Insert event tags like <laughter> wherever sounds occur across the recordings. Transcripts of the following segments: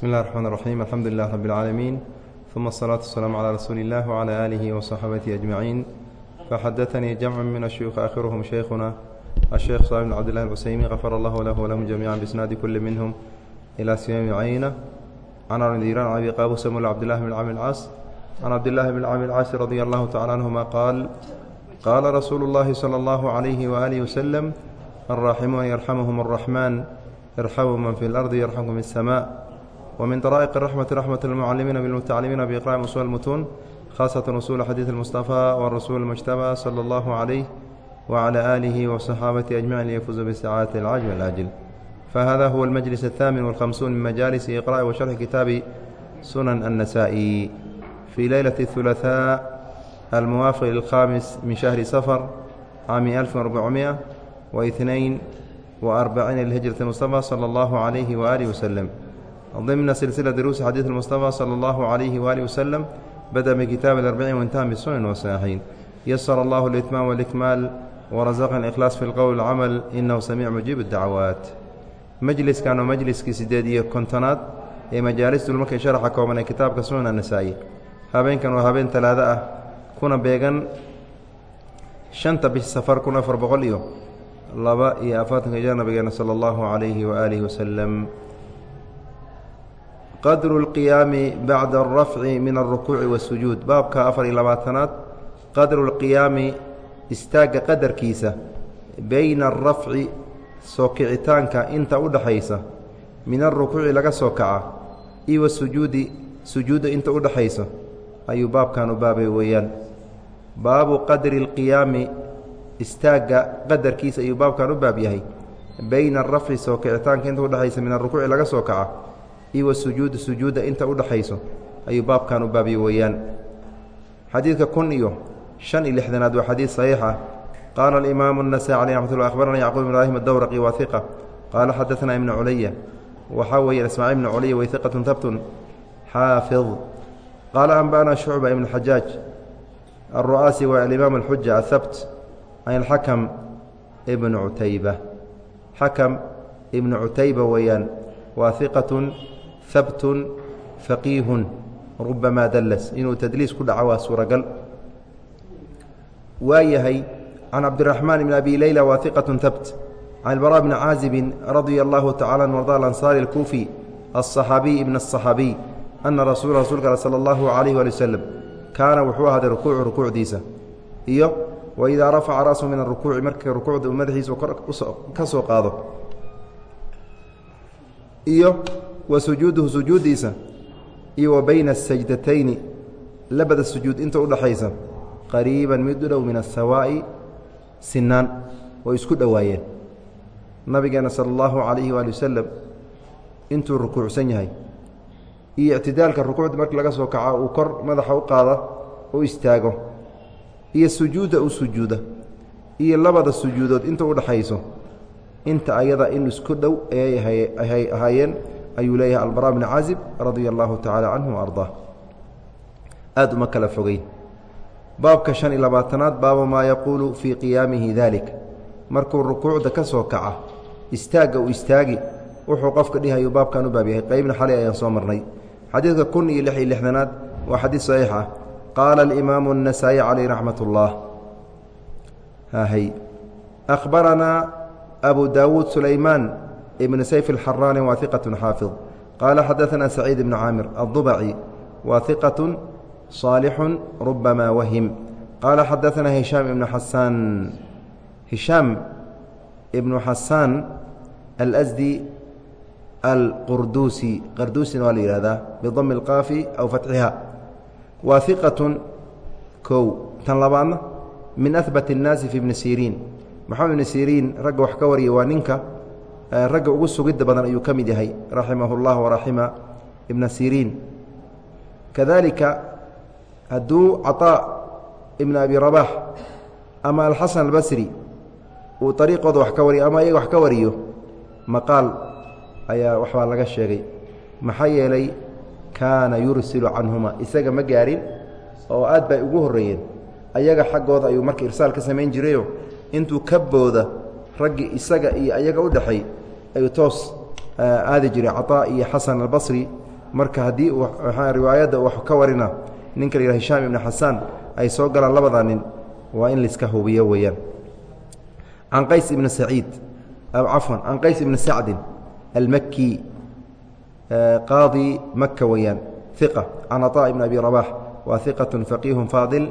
بسم الله الرحمن الرحيم الحمد لله رب العالمين ثم الصلاة والسلام على رسول الله وعلى آله وصحبه أجمعين فحدثني جمع من الشيوخ آخرهم شيخنا الشيخ صالح بن عبد الله العسيمي غفر الله له ولهم جميعا بإسناد كل منهم إلى سيام عينة عن عنديران عن أبي قابوس مولى عبد الله بن عامر العاص عن عبد الله بن عامر العاص رضي الله تعالى عنهما قال قال رسول الله صلى الله عليه وآله وسلم الراحمون يرحمهم الرحمن ارحموا من في الأرض يرحمكم السماء ومن طرائق الرحمة رحمة المعلمين بالمتعلمين بإقراء أصول المتون خاصة أصول حديث المصطفى والرسول المجتبى صلى الله عليه وعلى آله وصحابته أجمعين ليفوزوا بسعادة العاجل والآجل فهذا هو المجلس الثامن والخمسون من مجالس إقراء وشرح كتاب سنن النسائي في ليلة الثلاثاء الموافق للخامس من شهر صفر عام 1442 للهجرة المصطفى صلى الله عليه وآله وسلم ضمن سلسلة دروس حديث المصطفى صلى الله عليه وآله وسلم بدأ بكتاب الأربعين وانتهى بالسنن والصحيحين يسر الله الإتمام والإكمال ورزقنا الإخلاص في القول والعمل إنه سميع مجيب الدعوات majliskan oo majliskii sideed iyo kontonaad ee majaalistul markay sharaxa kooban ee kitaabka sunan anasaa'i habeenkan waa habeen talaado ah kuna beegan shanta bish safar kun afar boqol iyo laba iyo afartanka jir nabigeena sala allahu calayhi waaalihi wasalam qadru اlqiyaami bacda alrafci min alrukuuci waasujuud baabka afar iyo labaatanaad qadru lqiyaami istaagga qadarkiisa bayna alrafci soo kicitaanka inta u dhaxaysa min alrukuuci laga soo kaca iyo wasujuudi sujuudda inta u dhaxaysa ayuu baabkan baabay weeyaan. Baabu qadri اlqiyaami istaagga qadarkiisa ayuu baabkan u baab yahay. Bayna alrafci soo kicitaanka inta udhexaysa min alrukuuci laga soo kaca iyo wasujuudi sujuudda inta u dhexayso ayuu baabkan u baabya weeyaan xadiidka kun iyo shan iyo lixdanaad waa xadiid saxiix ah qaala alimaamu الnasaي alيh raxmat lla akhbarana yacquub ibn ibrahim adowraqi waa iqa qaala xadaثna ibnu culaya waxaa weeye ismaaciil ibnu culaya way iqatun habtun xaafid qaala anba'na shucba ibn xajaaj alru'aasi waa alimaam alxuja ahabt an alxakam ibnu cutayba xakam ibnu cutayba weeyaan waa iqatun habtun faqiihun rubamaa dallas inuu tadliis ku dhaco waa suuragal waa yahay can cabdiraxmaan bn abi leyla waa iqatun habt can ilbara bni caazibin radia allahu tacala an arda alansaari alkuufi alصaxaabiy ibn aلصaxaabiy ana rasuula rasulka al sala allahu calayh waali waslem kaana wuxuu ahaaday rukuucu rukuucdiisa iyo waidaa rafaca ra'sahu min arukuuci markii rukuucda uu madaxiisa ka soo qaado iyo wa sujuuduhu sujuuddiisa iyo wa bayna asajdatayni labada sujuud inta udhaxaysa qariiban mid u dhow min asawaa'i sinaan oo isku dhowaayeen. Nabigeena sala allahu calayhi waali wasalam intuu rukuucsan yahay iyo ictidaalka rukuucda markii laga soo kaca uu kor madaxa u qaada u istaago iyo sujuudda u sujuuda iyo labada sujuudood inta udhaxayso inta ayada in isku dhow ayay ahaayeen ayuu leeyahay albara bni caazib radia allahu tacaala canhu ardaa aad uma kala fogeyn baabka shan iyo labaatanaad baaba maa yaquulu fii qiyaamihi dalik markuu rukuucda ka soo kaca istaagga uu istaagi wuxuu qofka dhihayu baabkan u baab yahay qeybna xalay ayaan soo marnay xadiidka kun iyo lix iyo lixdanaad waa xadiid saxiix ah qaala alimaamu النasaaئي calayh raxmat اllah hy أkhbaranaa abu dawuud sulaymaan ibn sayf اlxaraani waa iqaة xaafid qaala xadaثna saciid ibn caamir الضubci waa iqaة صaalixu rubama wahim qaala xadaثna hishaam ibnu xasaan hishaam ibnu xasaan alsdi alqurduusi qarduusina waa la yihahdaa bidami اlqaafi aw fatxiha waa iqatun kow tan labaadna min ahbat الnaasi fi bni siriin maxamed ibni siriin ragga wax ka wariya waa ninka ragga ugu sugidda badan ayuu ka mid yahay raximah اllah waraxima ibna siriin. Kadalika hadduu caطaa ibn abi rabax ama alxasan albasri uu ariiqooda wax ka wariyo ama iyaga wax ka wariyo maqaal ayaa waxbaa laga sheegay. Maxaa yeelay kaana yursilu canhuma isaga ma gaarin oo aad bay ugu horreeyeen. Ayaga xaggooda ayuu marka irsaal ka samayn jirayo intuu ka booda raggii isaga iyo ayaga u dhexay ayuu toos aadi jiray caطaa iyo xasan albasri marka haddii riwaayadda wax ka warina ninka la yihah hishaam ibni xasaan ay soo galaan labada nin waa in laiska hubiyo weeyaan can qays ibni saciid cafwan can qays ibni sacdin almaki qaadi maka weeyaan iqa can caطaa ibn abi rabax wa iqaة faqiihu faadil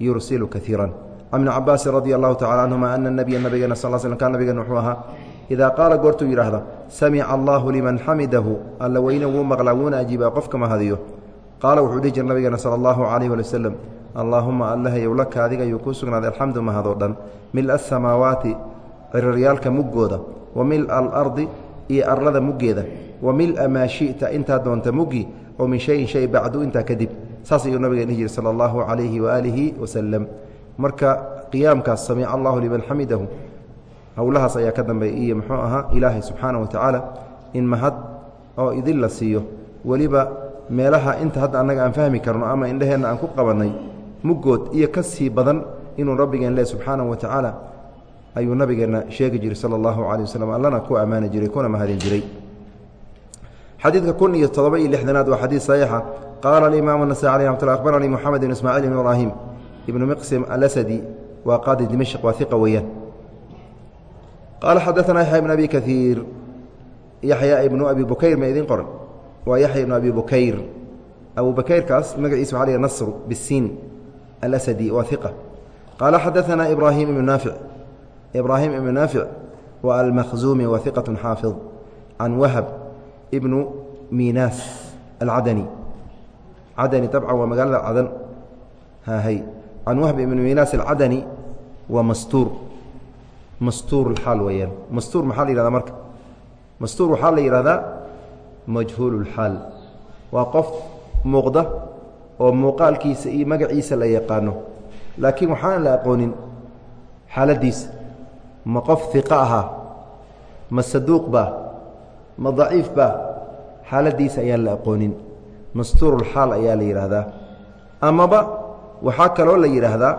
yursilu kaiira can ibni cabaasin radi allahu tacala canhuma ana nabiya nabigeena sal sl kan nabigen wuxuu ahaa idaa qaala goortuu yidhaahda samica allahu liman xamidahu alla weyne wuu maqlaa wuuna ajiibaa qofka mahadiyo qaala wuxuu dhihi jira nabigeena sala allahu calayh wali wasalam allaahuma allahayow laka adiga ayuu kuu sugnaaday alxamdu mahadoo dhan mila asamaawaati ciriryaalka muggooda wa mila alardi iyo arlada muggeeda wa mila maa shi'ta intaa doonta muggi oo min shayin shay bacdu intaa kadib saas ayuu nabigeen dhihi jiri sala allahu calayhi waaalihi wasalam marka qiyaamkaas samica allahu liman xamidahu howlahaas ayaa ka dambeeya iyo muxuu ahaa ilaahay subxaana wa tacaala in mahad oo idin la siiyo. Weliba meelaha inta hadda annaga aan fahmi karno ama indheheenna aan ku qabannay muggood iyo ka sii badan inuu rabbigeen leh subxaana wa tacaala ayuu nabigeenna sheegi jiray sala allahu calay waslm allana ku ammaani jiray kuna mahadin jiray. Xadiidka kun iyo todoba iyo lixdanaad waa xadiid saxiixa. Qaala alimaamu nasai aleh ramat lla akhbaranii moxamed ismaaciil ibn ibraahim ibnu miqsim alasadi waa qaadi dimashq waa iqa weeyaan qaala xadaanaa yaxya ibn abi kaiir yaxya ibnu abi bukayr ma idin qoran waa yaxya ibnu abi bukayr abu magaciisa waxa la nasru bisiin alasadi waa iqa qaala xadaanaa ibraahim ibnu naafic ibraahim ibnu naafic waa almakhzuumi waa iqat xaafid can wahab ibnu miinaas alcadani cadani dabcan waa magaalada cadan hahay can wahb ibnu miinaas alcadani waa mastuur mastuur اxaal weeyaan. Mastuur maxaa la yihahdaa marka? Mastuur waxaa la yidhahdaa majhuul اlxaal waa qof muuqda oo muuqaalkiisa iyo magaciisa la yaqaano. Laakiin waxaan la aqoonin xaaladiisa. Ma qof iqa ahaa ma saduuq baa ma daciif baa xaaladiisa ayaan la aqoonin. Mastuurulxaal ayaa la yidhaahdaa amaba waxaa kaloo la yidhaahdaa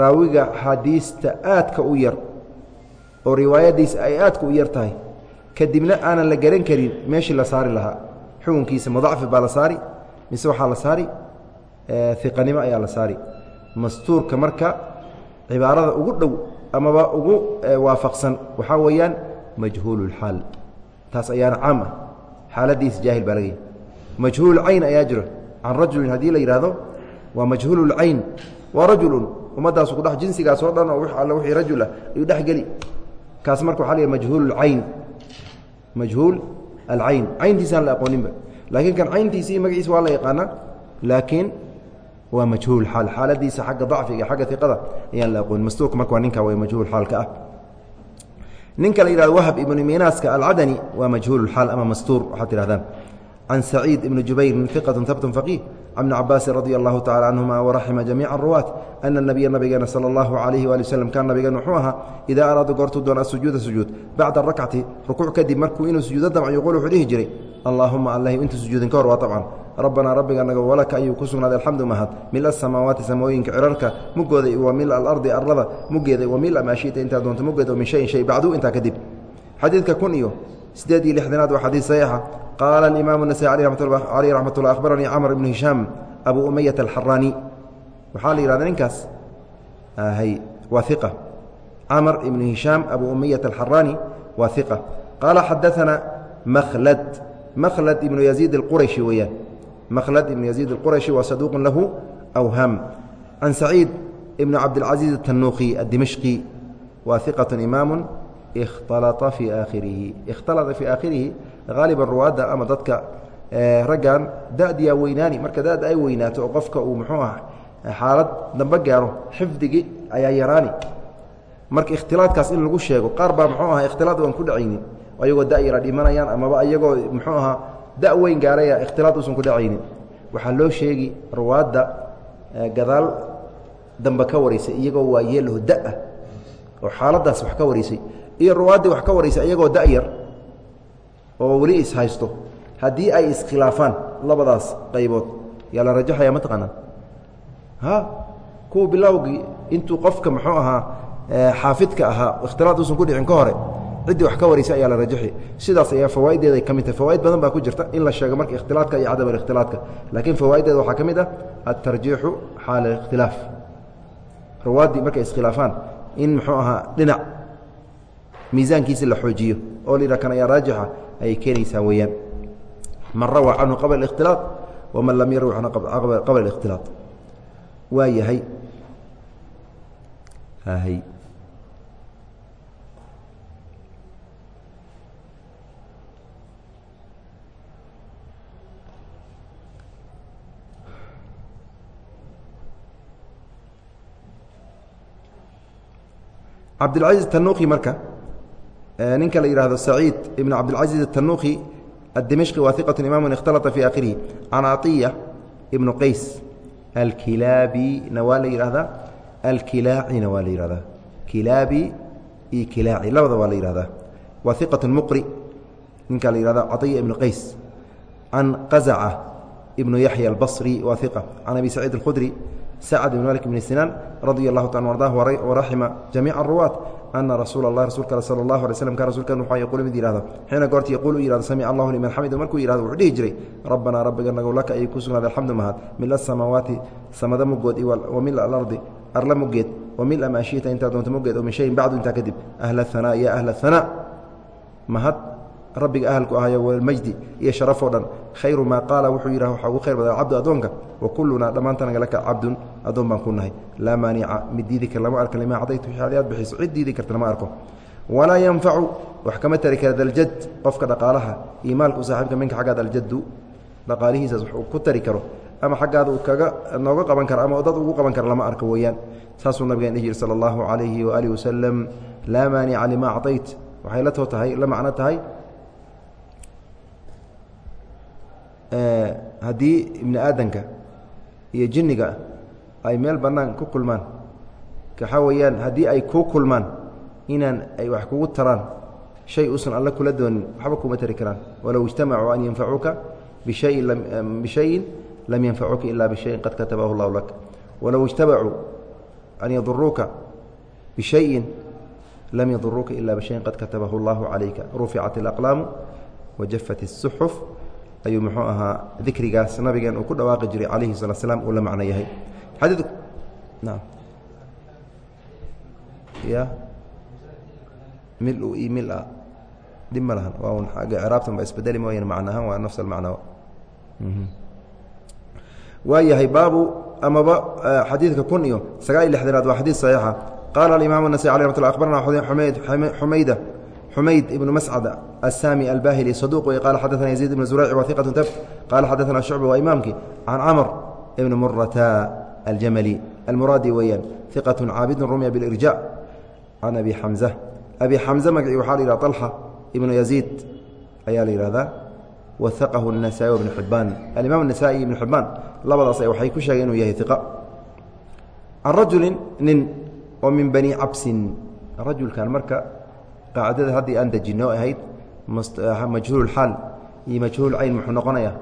raawiga xadiista aadka u yar oo riwaayadiisa ay aadka u yar tahay. Kadibna aanan la garan karin meeshii la saari lahaa. Xukunkiisa madacfi baa la saari mise waxaa la saari? Iqanimo ayaa la saari. Mastuurka marka cibaarada ugu dhow amaba ugu waafaqsan waxaa weeyaan majhuululxaal taas ayaana caam ah. Xaaladiisa jaahil baa laga yahy majhuulcayn ayaa jiro. Can rajulin haddii la yidhahdo waa majhuululcayn waa rajulun ummaddaasu kudhex jinsigaas oo dhan oo all wixii rajul ah ayuu dhex geli kaas marka waxa la yidhaha majhuululcayn majhuul alcayn cayntiisaan la aqooninba. Laakiin kan cayntiisa iyo magaciisa waa la yaqaanaa laakiin waa majhuul xaal. Xaaladiisa xagga dacfiga xagga iqada ayaan la aqoonin. Mastuurka marka waa ninka waa majhuul xaalka ah. Ninka la yihahdo wahb ibnu minaaska alcadani waa majhuul xaal ama mastuur waxaad tihahdaan can saciid ibni jubayr min iqat habtun faqiih can bni cabaasin radia allahu tacala canhuma waraxima jamiica ruwaat ana nabiya nabigeena sala allahu calayhi waali waslem kaan nabigeen wuxuu ahaa idaa araada goortuu doona asujuuda sujuud bacda rakcati rukuuc kadib markuu inuu sujuudo damc yuquul wuxuu dhihi jiray allaahuma allahi inta sujuudin ka hor waa abcan rabbanaa rabbiganaga walaka ayuu ku sugnaaday alxamdu mahad mila asamaawaati samooyinka cirarka muggooda wa mila alardi arlada muggeeda wa mila maa shita intaa doonto muggeeda min shayin shay bacdu intaa kadib. Xadiidka qaala alimaamu nasai aleyh raxmat ullah akhbaranii camr ibnu hishaam abu umayata alxaraani waxaa la yihahda ninkaas hy waa iqa camr ibnu hishaam abu umayata alxaraani waa iqa qaala xadaanaa makhlad makhlad ibnu yaziid alqurayshi weeyaan mkhlد ibn يزيid الqرشhi wa saduq lahu أwham can سacيid ibn cabdالcaزيiز التanuqي الdimشqي wa ثiqaة imaamu اkhtalطa fii aakhirihi haaliba ruwaadda ama dadka raggan da'diyaa weynaani marka da'da ay weynaato oo qofka uu muxuu ah xaalad dambe gaaro xifdigii ayaa yaraani marka ikhtilaadkaas in lagu sheego qaar baa muxuu aha ikhtilaad aan ku dhacaynin ayagoo da yara dhimanayaan amaba ayagoo muxuu ahaa da weyn gaaraya ikhtilaad uusan ku dhacaynin waxaa loo sheegi ruwaadda gadaal dambe ka waraysay iyagoo waa yeelaho da'ah oo xaaladaas wax ka waraysay iyo ruwaaddii wax ka waraysay iyagoo da-yar oo weli ishaysto haddii ay iskhilaafaan labadaas qaybood yaa la rajaxaya ma taqaanaa ha? Kuwa bilowgii intuu qofka muxuu ahaa xaafidka ahaa ikhtilaad uusan ku dhicin ka hore ciddii wax ka waraysa ayaa la rajaxi. Sidaas ayaa fawaaiddeeda ay ka mid tahay. Fawaaid badan baa ku jirta in la sheego marka ikhtilaatka iyo cadam alikhtilaatka laakiin fawaaiddeeda waxaa ka mid ah altarjiixu xaala ikhtilaaf rawaaddii markay iskhilaafaan in muxuu ahaa dhinac miisaankiisi la xoojiyo oo la kan ayaa raajixa ayay keenaysaa weeyaan man rawaa canhu qabla ااkhtilaaط waman lam yarwi canhu qabla ااkhtilaaط waa yahay hy cabdilcaziz tanuqi marka ninka la yihahdo saciid ibn cabdilcaziz atanuqi addimishqi waa iqat imaam ikhtalata fi akhirihi can caiya ibnu qays alkilaabina waa la yihahdaa alkilaacina waa la yihahdaa kilaabi iyo kilaaci labada waa la yihahdaa waa iqat muqri ninka la yihahdo caiya ibnu qays. Can qazaca ibnu yaxya albasri waa iqa can abi saciid alkhudri sacd ibn malik bn sinaan radia allahu ta ardah waraxima jamiica aruwaat ana rasuula اlah rasulka al sala اllahu alay slm kan rasulkan waxaa yaquul mid yihahda xiina goorta yaquul u yihahdo samic allahu liman xamidu markuu yihahdo wuxuu dhihi jiray rabbanaa rabbiga nagow laka ayay ku sugnaaday alxamdu mahad mila asamaawaati samada mugood wa mila alardi arla mugeed wa mila maa shita intaa doonta mugeed oo min shayin bacdu intaa kadib ahla hanaa ya ahla hanaa mahad rabbiga ahalku ahayo walmajdi iyo sharafoo dhan. Khayru maa qaala wuxuu yidhah waxaa ugu khayr badan cabdu addoonka. Wa kullunaa dhammaantanaga laka cabdun addoon baan ku nahay. Laa maanica mid diidi kar lama arko limaa cadaytu wixii aad bixiso cid diidi karta lama arko. Walaa yanfacu wax kama tari kara daljad qofka dhaqaalaha iyo maalku saaxiibka minka xaggaad aljaddu dhaqaalihiisaas wax uu ku tari karo. Ama xaggaada uu kaga nooga qaban karo ama dad ugu qaban karo lama arko weeyaan. Saasuu dhihi jiri sala allahu calayhi waaalihi wasalam laa maanica limaa acdayt waxay la too tahay la macno tahay haddii ibni aadanka iyo jinniga ay meel bannaan ku kulmaan waxaa weeyaan haddii ay kuu kulmaan inaan ay wax kugu taraan shay uusan alle kula doonin waxba kuma tari karaan. Walow ijtamacuu an yanfacuuka bishayin lam yanfacuuka ila bishayin qad katabahu llahu lak. Walow ijtamacuu an yaduruuka bishayin lam yaduruuka ila bishayin qad katabahu allahu calayka. Ruficat alaqlaamu wajafat الsuxuf ayuu muxuu ahaa dikrigaas nabigeen uu ku dhawaaqi jiray calayhi salaa slam uu la macno yahay xadiidku naam ya mil i mil a dhib ma lahan waa un agga craabtan ba isbedeli mooyane macno ahaan waa nafs almacno waa yahay baabu amaba xadiidka kun iyo sagaal iyo lixdanaad waa xadiid saxiixa qaala alimaam النasai alي rat abarna xumayd xumayda xumayd ibnu mascad asami albahili saduq wey qala xadaana yaziid ibn zurayc wa iqatu tabt qala xadaana shucba waa imaamkii can camr ibn murata aljamali almuraadi weeyaan iqatu caabidun rumya bilirja can abi xamza abi xamze magacii waxaa la yihah طalxa ibnu yaziid ayaa la yihahdaa waaqahu الnasaai ibnu xibaan alimaam الnasaai ibnu xibaan labadaas waxay ku sheegeen inuu yahay iqa can rajuli nin oo min bani cabsin rajulkan marka qaacidada haddii aan dejino ahayd majhuul xaal iyo majhuul cayn muxuu noqonaya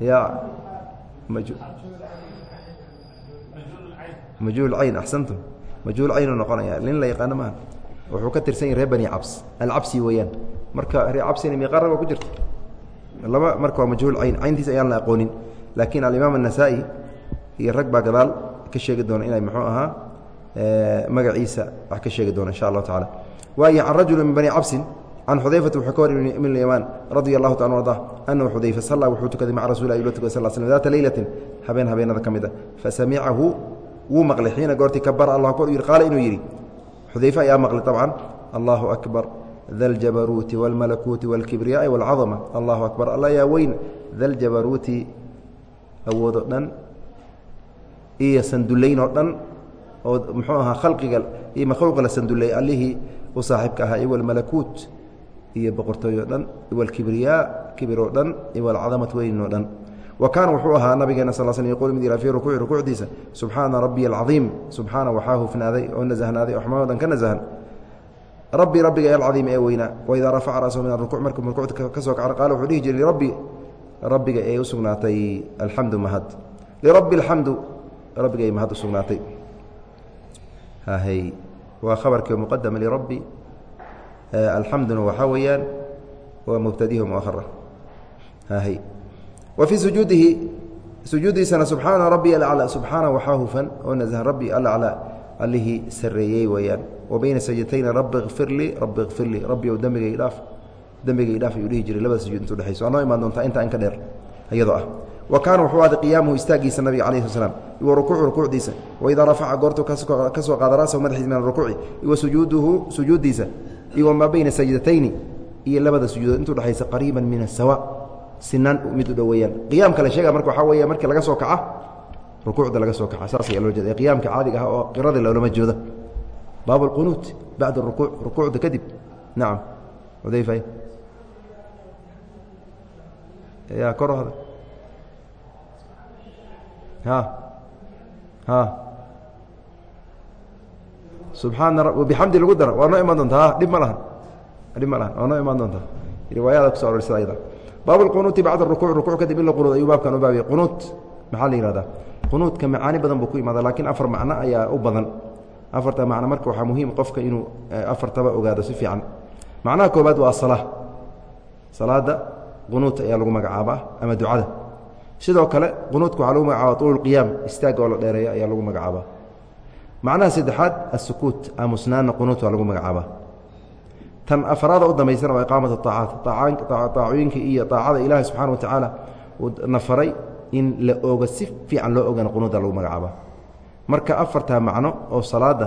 ya majhuul cayn axsantum majhuul caynuu noqonaya nin la yaqaano maaha. Wuxuu ka tirsan yahy reer bani cabs. Alcabsi weeyaan. Marka reer cabsina oo ku jirta laba marka waa majhuul cayn. Cayntiis ayaan la aqoonin. Laakiin alimaam الnasaa-i iyo rag baa gadaal ka sheegi doona inay muxuu ahaa magaciisa wax ka sheegi doona insha allahu tacala waay can rajuli min bani cabsin can xudayfata wuxuu ka wari min yamaan radia allahu taala arda anahu xudayfa salla wuxuu tukaday maca rasul ila tukay sal slm daata leylatin habeen habeenada ka mid a fasamicahu wuu maqlay xiina goortii kabara allah akbar u yihi qaala inuu yidhi xudayfe ayaa maqlay طabcan allahu akbar da ljabaruuti wاlmalakuuti wاlkibriyaai wاlcadama allahu akbar alla yaa weyn da ljabaruuti awoodoo dhan iyo sandullayn oo dhan oo muxuu ahaa khalqiga iyo makhluuqa la sandullay allihii u saaxiibka ahaa iyo walmalakuut iyo boqortooy dhan walkibriyaa kibir oo dhan iyo walcadamat weyn oo dhan. Wa kaana wuxuu ahaa nabigeena sal sl yqul mid yihah fii rukuuci rukuucdiisa subxaana rabbiya alcadiim. Subxaana waxaa hufnaaday oo nasahnaaday o dhan ka nasahan rabbi rabbiga alcadiim ee weynaa waidaa rafaca ra'sahu min arukuuc markuu rukuucda ka soo kaca qaala wuxuu dhihi jiray lirabbi rabbiga ee u sugnaatay alxamdu mahad. Lirabbi alxamdu rabbiga ay mahad u sugnaatay hy waa khabarkii muqadama lirabbi alxamduna waxaa weeyaan waa mubtadihi muahara hy wa sujuudihi sujuudiisana subxaana rabbi alaclaa subxaana waxaa hufan oo nasahan rabbi alaclaa allihii sareeyey weeyaan. Wa bayna sajdatayni rabbi kfir lii rabbi kfir lii rabbi ow dembigay dhaaf dembigay dhaaf ayuu dhihi jiray labada sujuud intu dhexayso waa imaan doontaa intaa in ka dheer iyadoo ah wa kaana wuxuu ahday qiyaamuhu istaagiisa nabiga calayhi sl slam wa rukuucu rukuucdiisa. Waidaa rafaca goortuu ka soo qaada ra'sahu madaxiisa min arukuuci wa sujuuduhu sujuuddiisa. Iyo wamaa bayna sajdatayni iyo labada sujuudood intuu dhexaysa qariiban min asawa sinaan mid u dhoweeyaan qiyaamka la sheega marka waxaa weeya markii laga soo kaca rukuucda laga soo kaca. Saas ayaa loo jeeda qiyaamka caadiga ah oo qirada loolama jooda baab اlqunuut bacda rukuuc rukuucda kadib. Nacam xudayfa ya kor hada ha. Ha. Subxaana bixamdi lagu dara waa noo imaan doonta ha dhib ma lahan dhib ma lahan waa noo imaan doonta riwaayada kuso arorsada ayada. Baab اlqunuuti bacda rukuuc rukuuc kadib in la qunuud ayuu baabkan u baabiyay qunuut maxaa la yihahdaa qunuudka macaani badan buu ku imaada lakiin afar macno ayaa u badan. Afarta macno marka waxaa muhiim qofka inuu afartaba ogaado si fiican. Macnaha koobaad waa asala salaada qunuut ayaa lagu magacaabaa ama ducada sidoo kale qunuudka waxaa lagu magacaaba tuul qiyaam istaagga oo la dheereeyo ayaa lagu magacaabaa. macnaha saddexaad asukuut aamusnaana qunuut waa lagu magacaabaa. tan afaraada u dambaysana waa iqaamat aacaat aacooyinka iyo aacada ilaahi subxana wa tacaala uu na faray in la ogo si fiican loo ogana qunuuda lagu magacaaba marka afartaa macno oo salaada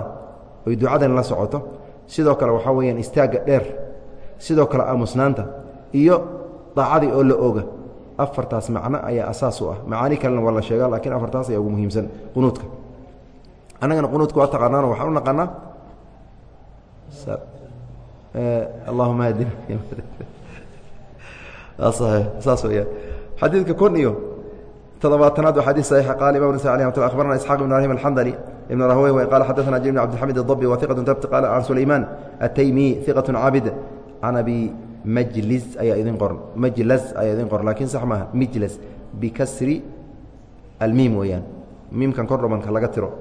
oy ducadan la socoto sidoo kale waxaa weyaan istaagga dheer sidoo kale aamusnaanta iyo daacadii oo la oga afartaas macno ayaa asaas u ah macaani kalena waa la sheega lakiin afartaas ayaa ugu muhiimsan qunuudka annagana qunuudka waa taqaanaano waxaan u naqaanaa allahuma hadina <laughs> saas weyaan xadiidka kun iyo toddobaatanaad waa xadيث صحيح qال imam نسي عليه رحمة أخبرنا إسحاق بن إبراهيم الحنظلي بن رهوي قال xدثنا جرير بن عبد الحميد الضبي وثقة ثبت قال عن سليمان التيمي ثقة عابد عن أبي majlis ayaa idin qoran majlas ayaa idin qoran lakiin sax maaha mijlas bikasri almiim weeyaan. Miimkan kordhobanka laga tiro.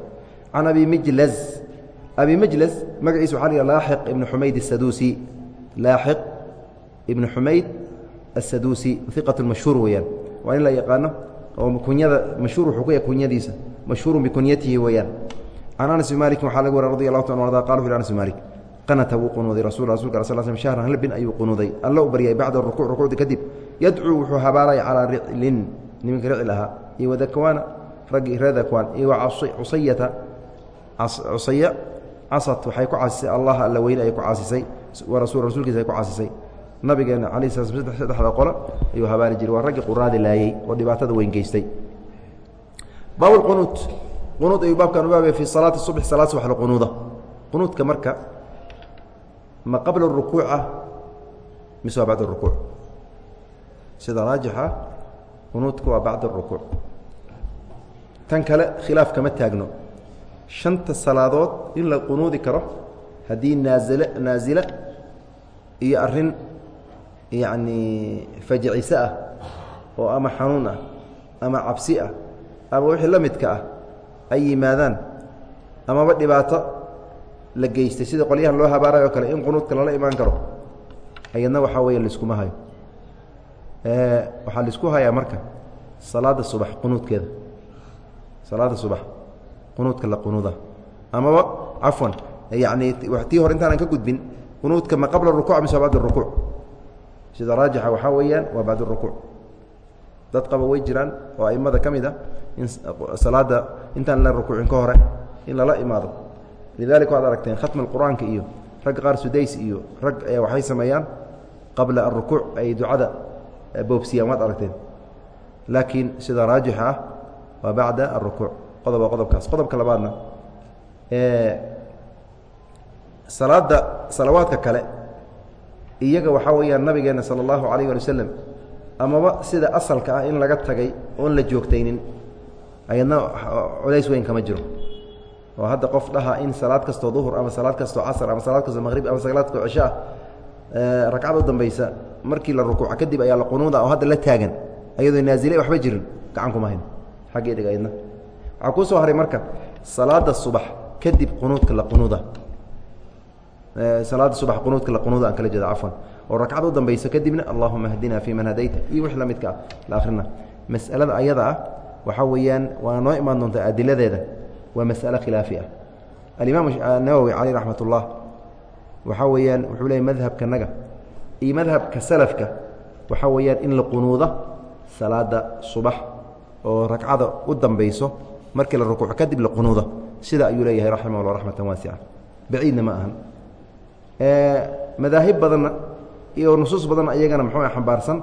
Can abi mijlas abi mijlas magaciisa waxa la laaxiq ibnu xumayd asaduusi laaxiq ibnu xumayd asaduusi iqat mashhuur weeyaan. Waa in la yaqaano oo kunyada mashhuur wuxuu ku yahay kunyadiisa. Mashhuurun bikunyatihi weeyaan. Can anas bi malik waxaa laga wara radi allahu ta arda qala wu anas bi malik qanata wuu qunuuday rasul rasulka al sl sl shahran hal bin ayuu qunuuday. Alla u baryay bacda rukuuc rukuucda kadib. Yadcuu wuxuu habaalaya calaa riclin niminka ricl ahaa iyo wadakwaana raggii reer dakwaan iyo cusayata cusaya casad waxay ku caasisay. Allah alla weyne ay ku caasisay. Rasuulkiisa ay ku caasisay. Nabigeena ala sla saddexda qole ayuu habaari jiray. Waa raggii quraadi laayey oo dhibaatada weyn geystay baab qunuut qunuud ayuu baabkan ubaabay fi salaati subxi salaad subax lqunuuda qunuudka marka ma qabla rukuuc ah mise waa bacd rukuuc? Sida raajixa qunuudka waa bacd rukuuc. Tan kale khilaaf kama taagno. Shanta salaadood in la qunuudi karo haddii naazile naazile iyo arrin yacni fajiciso ah oo ama xanuun ah ama cabsi ah ama wixii la midka ah ay yimaadaan amaba dhibaato la geystay sida qolyahan loo habaarayo kale in qunuudka lala imaan karo ayadna waxaa weeye laiskuma hayo. Waxaa la isku hayaa marka salaada subax qunuudkeeda. Salaada subax qunuudka la qunuuda. Amaba cafwan yani tii hore intaanan ka gudbin qunuudka ma qabla rukuuc mise bacd rukuuc? Sida raajixa waxaa weeyaan waa bacd rukuuc. Dad qaba way jiraan oo aimada ka mid a in salaada intaan la rukuucin ka hore in lala imaado lidalika waad aragteen khatma qur'aanka iyo ragga qaar sudays iyo rag waxay sameeyaan qabla arukuuc ay ducada boobsiyaan waad aragteen laakiin sida raajixa ah waa bacda arukuuc qodob waa qodobkaas qodobka labaadna salaada salawaadka kale iyaga waxaa weeyaan nabigeena sala allahu calayh ali wasalam amaba sida asalka ah in laga tagay oon la joogtaynin oo hadda qof dhaha in salaad kastoo duhur ama salaad kastoo casr ama salaad kastoo maqrib ama salaad kastoo cisho ah ragcada u dambaysa markii la rukuuca kadib ayaa la qunuuda oo hadda la taagan ayadoo naazile waxba jirin gacan kuma hayn. Xaggii dhig ayadna waxaa kuu soo haray marka salaada subax kadib qunuudka la qunuuda. Salaada subax qunuudka qunuud aan kala jeeda cafwan. Oo ragcad u dambayso kadibna allahuma hdina fii man hadayta. Iyo wix la midka ah la akhrina mas'alada ayada ah waxaa weeyaan waa noo imaan doontaa adiladeeda waa mas'alo khilaafi ah. Alimaam nawowi caleyh raxmat ullah waxaa weeyaan wuxuu leeyay madhabkanaga iyo madhabka salafka waxaa weeyaan in la qunuuda salaada subax oo ragcada u dambayso markii la rukuuc kadib la qunuuda sida ayuu leeyahay raximah llah raxmatan waasica baciidna ma ahan. Madaahib badanna iyo nusuus badanna iyagana muxuu xambaarsan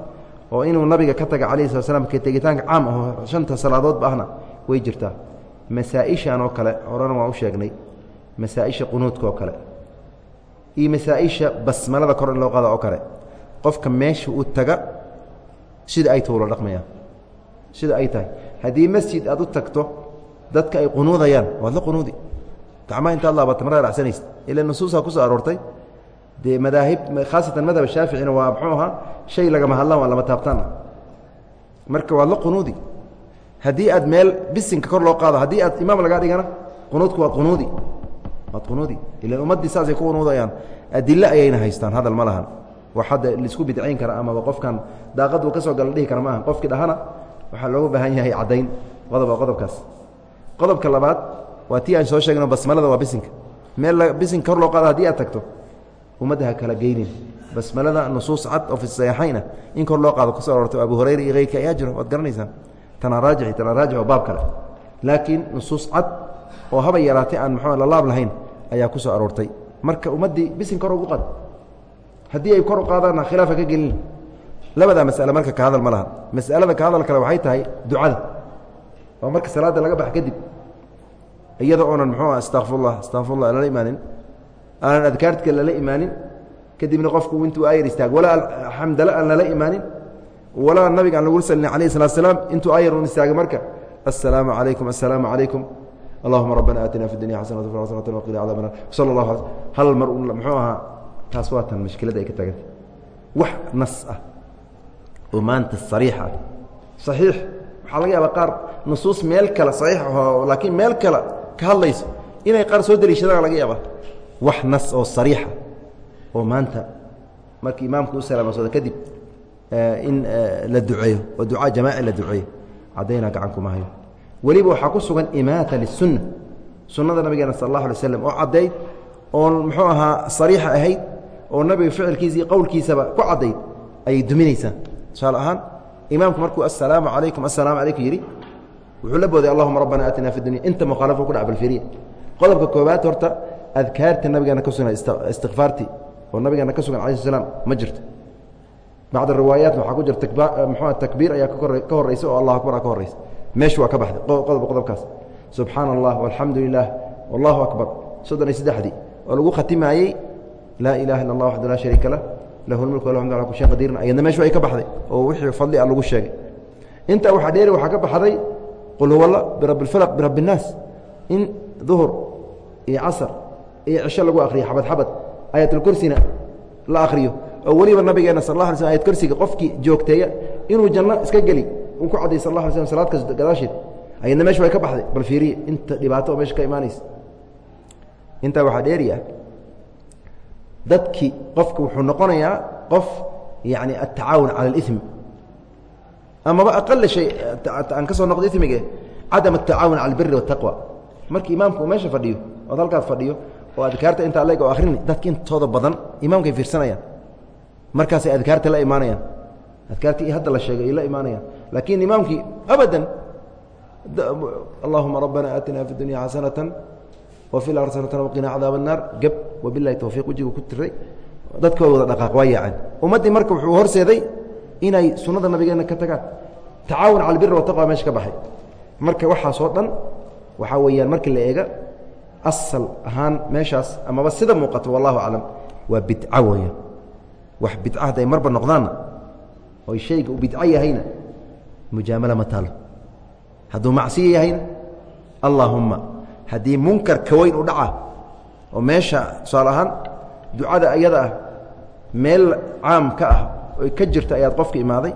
oo inuu nabiga ka taga masaa-ishan oo kale horena waan u sheegnay masaa-isha qunuudka oo kale iyo masaa-isha basmalada kor in loo qaada oo kale qofka meesha uu taga sida ay tuulo dhaqmayaan sida ay tahay. Haddii masjid aad u tagto dadka ay qunuudayaan waad la qunuudi. Gacmaha intaad laabata mar raacsanaysa ila nusuusaa ku soo aroortay dee madaahib khaasatan madhab shaaficina waa muxuu ahaa shay lagama hadlaan waa lama taabtaan. Marka waad la qunuudi haddii aad meel bisinka kor loo qaado haddii aad imaam lagaa dhigana qunuudku waa qunuudi. Waad qunuudi. Ilan ummaddii saasay ku qunuudayaan. Adile ayayna haystaan hadal ma lahan. Wax hadda la isku bidcayn kara amaba qofkan daaqaduu ka soo gala dhihi kara maaha qofkii dhahana waxaa looga baahan yahay caddayn. Qodob qodobkaas. Qodobka labaad waa tii aan soo sheegno basmalada waa bisinka. Meel bisinka kor loo qaado haddii aad tagto ummadda ha kala geynin. Basmalada nusuus cad oo fi in kor loo qaado ku soo arorto abu hurayra iyo keyrka ayaa jiro waad garanaysaan tanaa raajix oo baab kale. Laakiin nusuus cad oo haba yaraatay aan muxuu lalaab lahayn ayaa ku soo aroortay. Marka ummaddii bisin kor ugu qad. Haddii ay kor u qaadaanna khilaafa ka gelin. Labadaa masale marka ka hadal ma laha. Masalada ka hadal kale waxay tahay ducada. Oo marka salaadda laga bax kadib. Iyada oonan muxuu ah astaqfirullah astaqfirullah lala imaanin. Aanan adkaartka lala imaanin. Kadibna qofku intuu ayar istaag. Walaa xamdala aan lala imaanin walaa nabiga aan lagu salina alayh salatu salaam intuu ayar un istaagay marka assalaamu calaykum assalaamu calaykum allahuma rabbana aatina fi dunya xasanata fi xasanatan waqina cadaab nar. Sala allahu ala hal mar muxuu ahaa taas waa tan mashkiladda ay ka tagantay wax nas ah oo maanta sariix ah. Saxiix waxaa laga yaabaa qaar nusuus meel kale saxiix ahoo laakiin meel kale ka hadlayso inay qaar soo deliishadaan laga yaabaa. Wax nas oo sariixa oo maanta markii imaamku u salaamsado kadib in la duceeyo oo ducaa jamaaci la duceeyo caddaynaa gacan kuma hayo weliba waxaa ku sugan imaata lisunna sunnada nabigeena sal allah alay slam oo caddayd oon muxuu ahaa sariixa ahayd oo nabiga ficilkiisa iyo qowlkiisaba ku caddayd ayay duminaysaa tusaale ahaan imaamku markuu assalaamu calaykum assalaamu calaykum yidhi wuxuu la booday allahuma rabbana aatina fi dunya inta mukhaalafo ku dhac balfiriya qodobka koobaad horta adkaarta nabigeena ka sugan istikfaartii oo nabigeena ka sugan alayh slam ma jirto bacd riwaayaatna waxaa ku jira mxua takbiir ayaa ka horeysa oo allah akbar ka horeysa meeshu waa ka baxday qodob qodobkaas subxaana allah walxamdu lilah wallahu akbar soddon iyo saddexdii oo lagu khatimaayey laa ilaha illa allah waxdu laa shariika lah lahu lmulk walahu amdu ala kul shay qadiirna ayadna meeshu ay ka baxday oo wixii fadli a lagu sheegay intaa waxaa dheeri waxaa ka baxday qul huwa alla birabbi اlfalaq birabbi الnaas in duhur iyo casar iyo cisho lagu akriyo xabad xabad aayatulkursina la akriyo oo weliba nabigeena sal la ala slm ayat kursiga qofkii joogteeya inuu janno iska geli uu ku cadday sal la slm salaad kas gadaasheed ayadna meeshu way ka baxday. Bal fiiriye inta dhibaato oo meesha ka imaanaysa. Intaa waxaa dheeri ah dadkii qofka wuxuu noqonayaa qof yani atacaawun cala اlimi amaba aqala shay aan ka soo noqdo imige cadam atacaawun cala albiri waataqwa markii imaamku uu meesha fadhiyo ood halkaas fadhiyo oo adkaarta inta aleg oo akhrini dadka intooda badan imaamkay fiirsanayaan markaasay adkaarta la imaanayaan. Adkaartii hadda la sheegay ay la imaanayaan. Laakiin imaamkii abadan allahuma rabbana aatina fi dunya xasanata wafi lar sanatan waqina cadaab الnaar geb wabilahi towfiiq wejigu ku tiray. Dadka waa wada dhaqaaq waa yaaceen. Ummaddii marka wuxuu horseeday inay sunnada nabigeena ka tagaan. Tacaawun cala albiri wataqwa meesha ka baxay. Marka waxaasoo dhan waxaa weeyaan markii la eega asal ahaan meeshaas amaba sida muuqato wallahu aclam waa bidco weeyaan wax bidca hadday marba noqdaanna oy shayga uu bidco yahayna mujaamala ma taalo. Hadduu macsiyo yahayna allaahumma haddii munkar ka weyn u dhaca oo meesha tusaale ahaan ducada ayada ah meel caam ka ah oy ka jirta ayaad qofka imaaday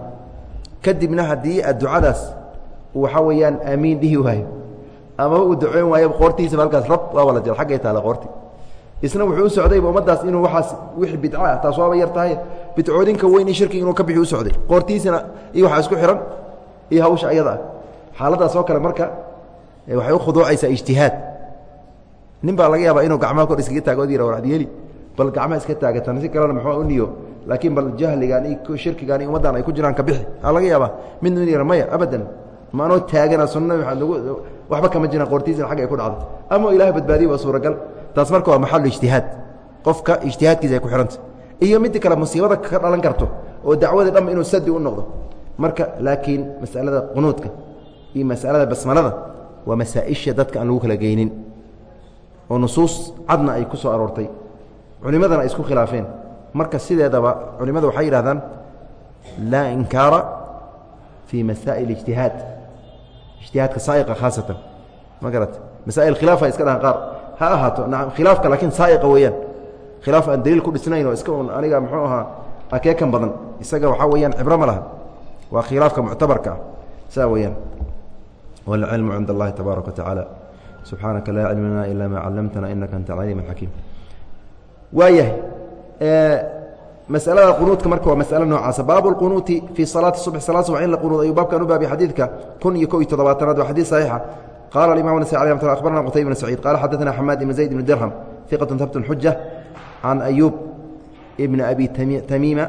kadibna haddii aad ducadaas waxaa weeyaan aamiin dhihi waayo amaba uu ducoyn waayo qoortiisaba halkaas rab waa wala jira xaggay taala qoorti isna wuxuu u socdayba ummaddaas inuu waaas wixii bidca ah taas waaba yar tahay. Bidcoodinka weyn i shirkiga inuu ka bixi u socday. Qoortiisana iyo waxaa isku xihan iyo hawsha ayada. Ah xaaladaas oo kale marka waxay u khuduucaysaa ijtihaad. Nin baa laga yaabaa inuu gacmaha kor iskaga taago od yara warad yeeli bal gacmaha iska taagatan si kalena muxuu u niyo. Laakiin bal jahligaan iyo shirkigaan iyo ummaddan ay ku jiraan ka bixi. Aa laga yaabaa midnu in yara maya abadan. Ma anoo taagana sunna waxba kama jiraan qoortiisana agga ay ku dhacday ama ilahay badbaadiye waa suuragal taas marka waa maxalu ijtihaad. Qofka ijtihaadkiisa ay ku xihanta iyo midda kale musiibada ka dhalan karto oo dacwadii dhanba inuu sadi u noqdo. Marka laakiin masalada qunuudka iyo masalada basmalada waa masaaisha dadka aan lagu kala geynin. Oo nusuus cadna ay ku soo aroortay. Culimadana ay isku khilaafeen. Marka sideedaba culimadu waxay yidhahdaan laa inkaara fii masaa'il ijtihaad. Ijtihaadka saaiqa khaasatan. Ma garat masaa'il khilaafa iska dhahan qaar ha ahaato. Khilaafka laakiin saaiqa weeyaan. Khilaaf aan daliil ku dhisnayn oo iska un aniga muxuu ahaa akeekan badan. Isaga waxaa weyaan cibro ma laha. Waa khilaafka muctabarka ah. Saa weyaan walcilmu cind allahi tabaaraka wa tacaala. Subxaanaka laa cilma lana ila maa callamtana inaka anta alcaliim alxakiim. Waayahay masalada qunuudka marka waa masalo noocaasa. Baabu lqunuuti fii salaati subx salaad subx in la qunuud ayuu baabkan u baabay xadiidka kun iyo ko iyo toddobaatanaad. Waa xadiid saxiixa qala imam nas alي mt abarna qtayb bn saciid qala xadaثna xamaad ibn zayd ibn dirham iqaة habtun xuja can ayuub ibn abi tamiima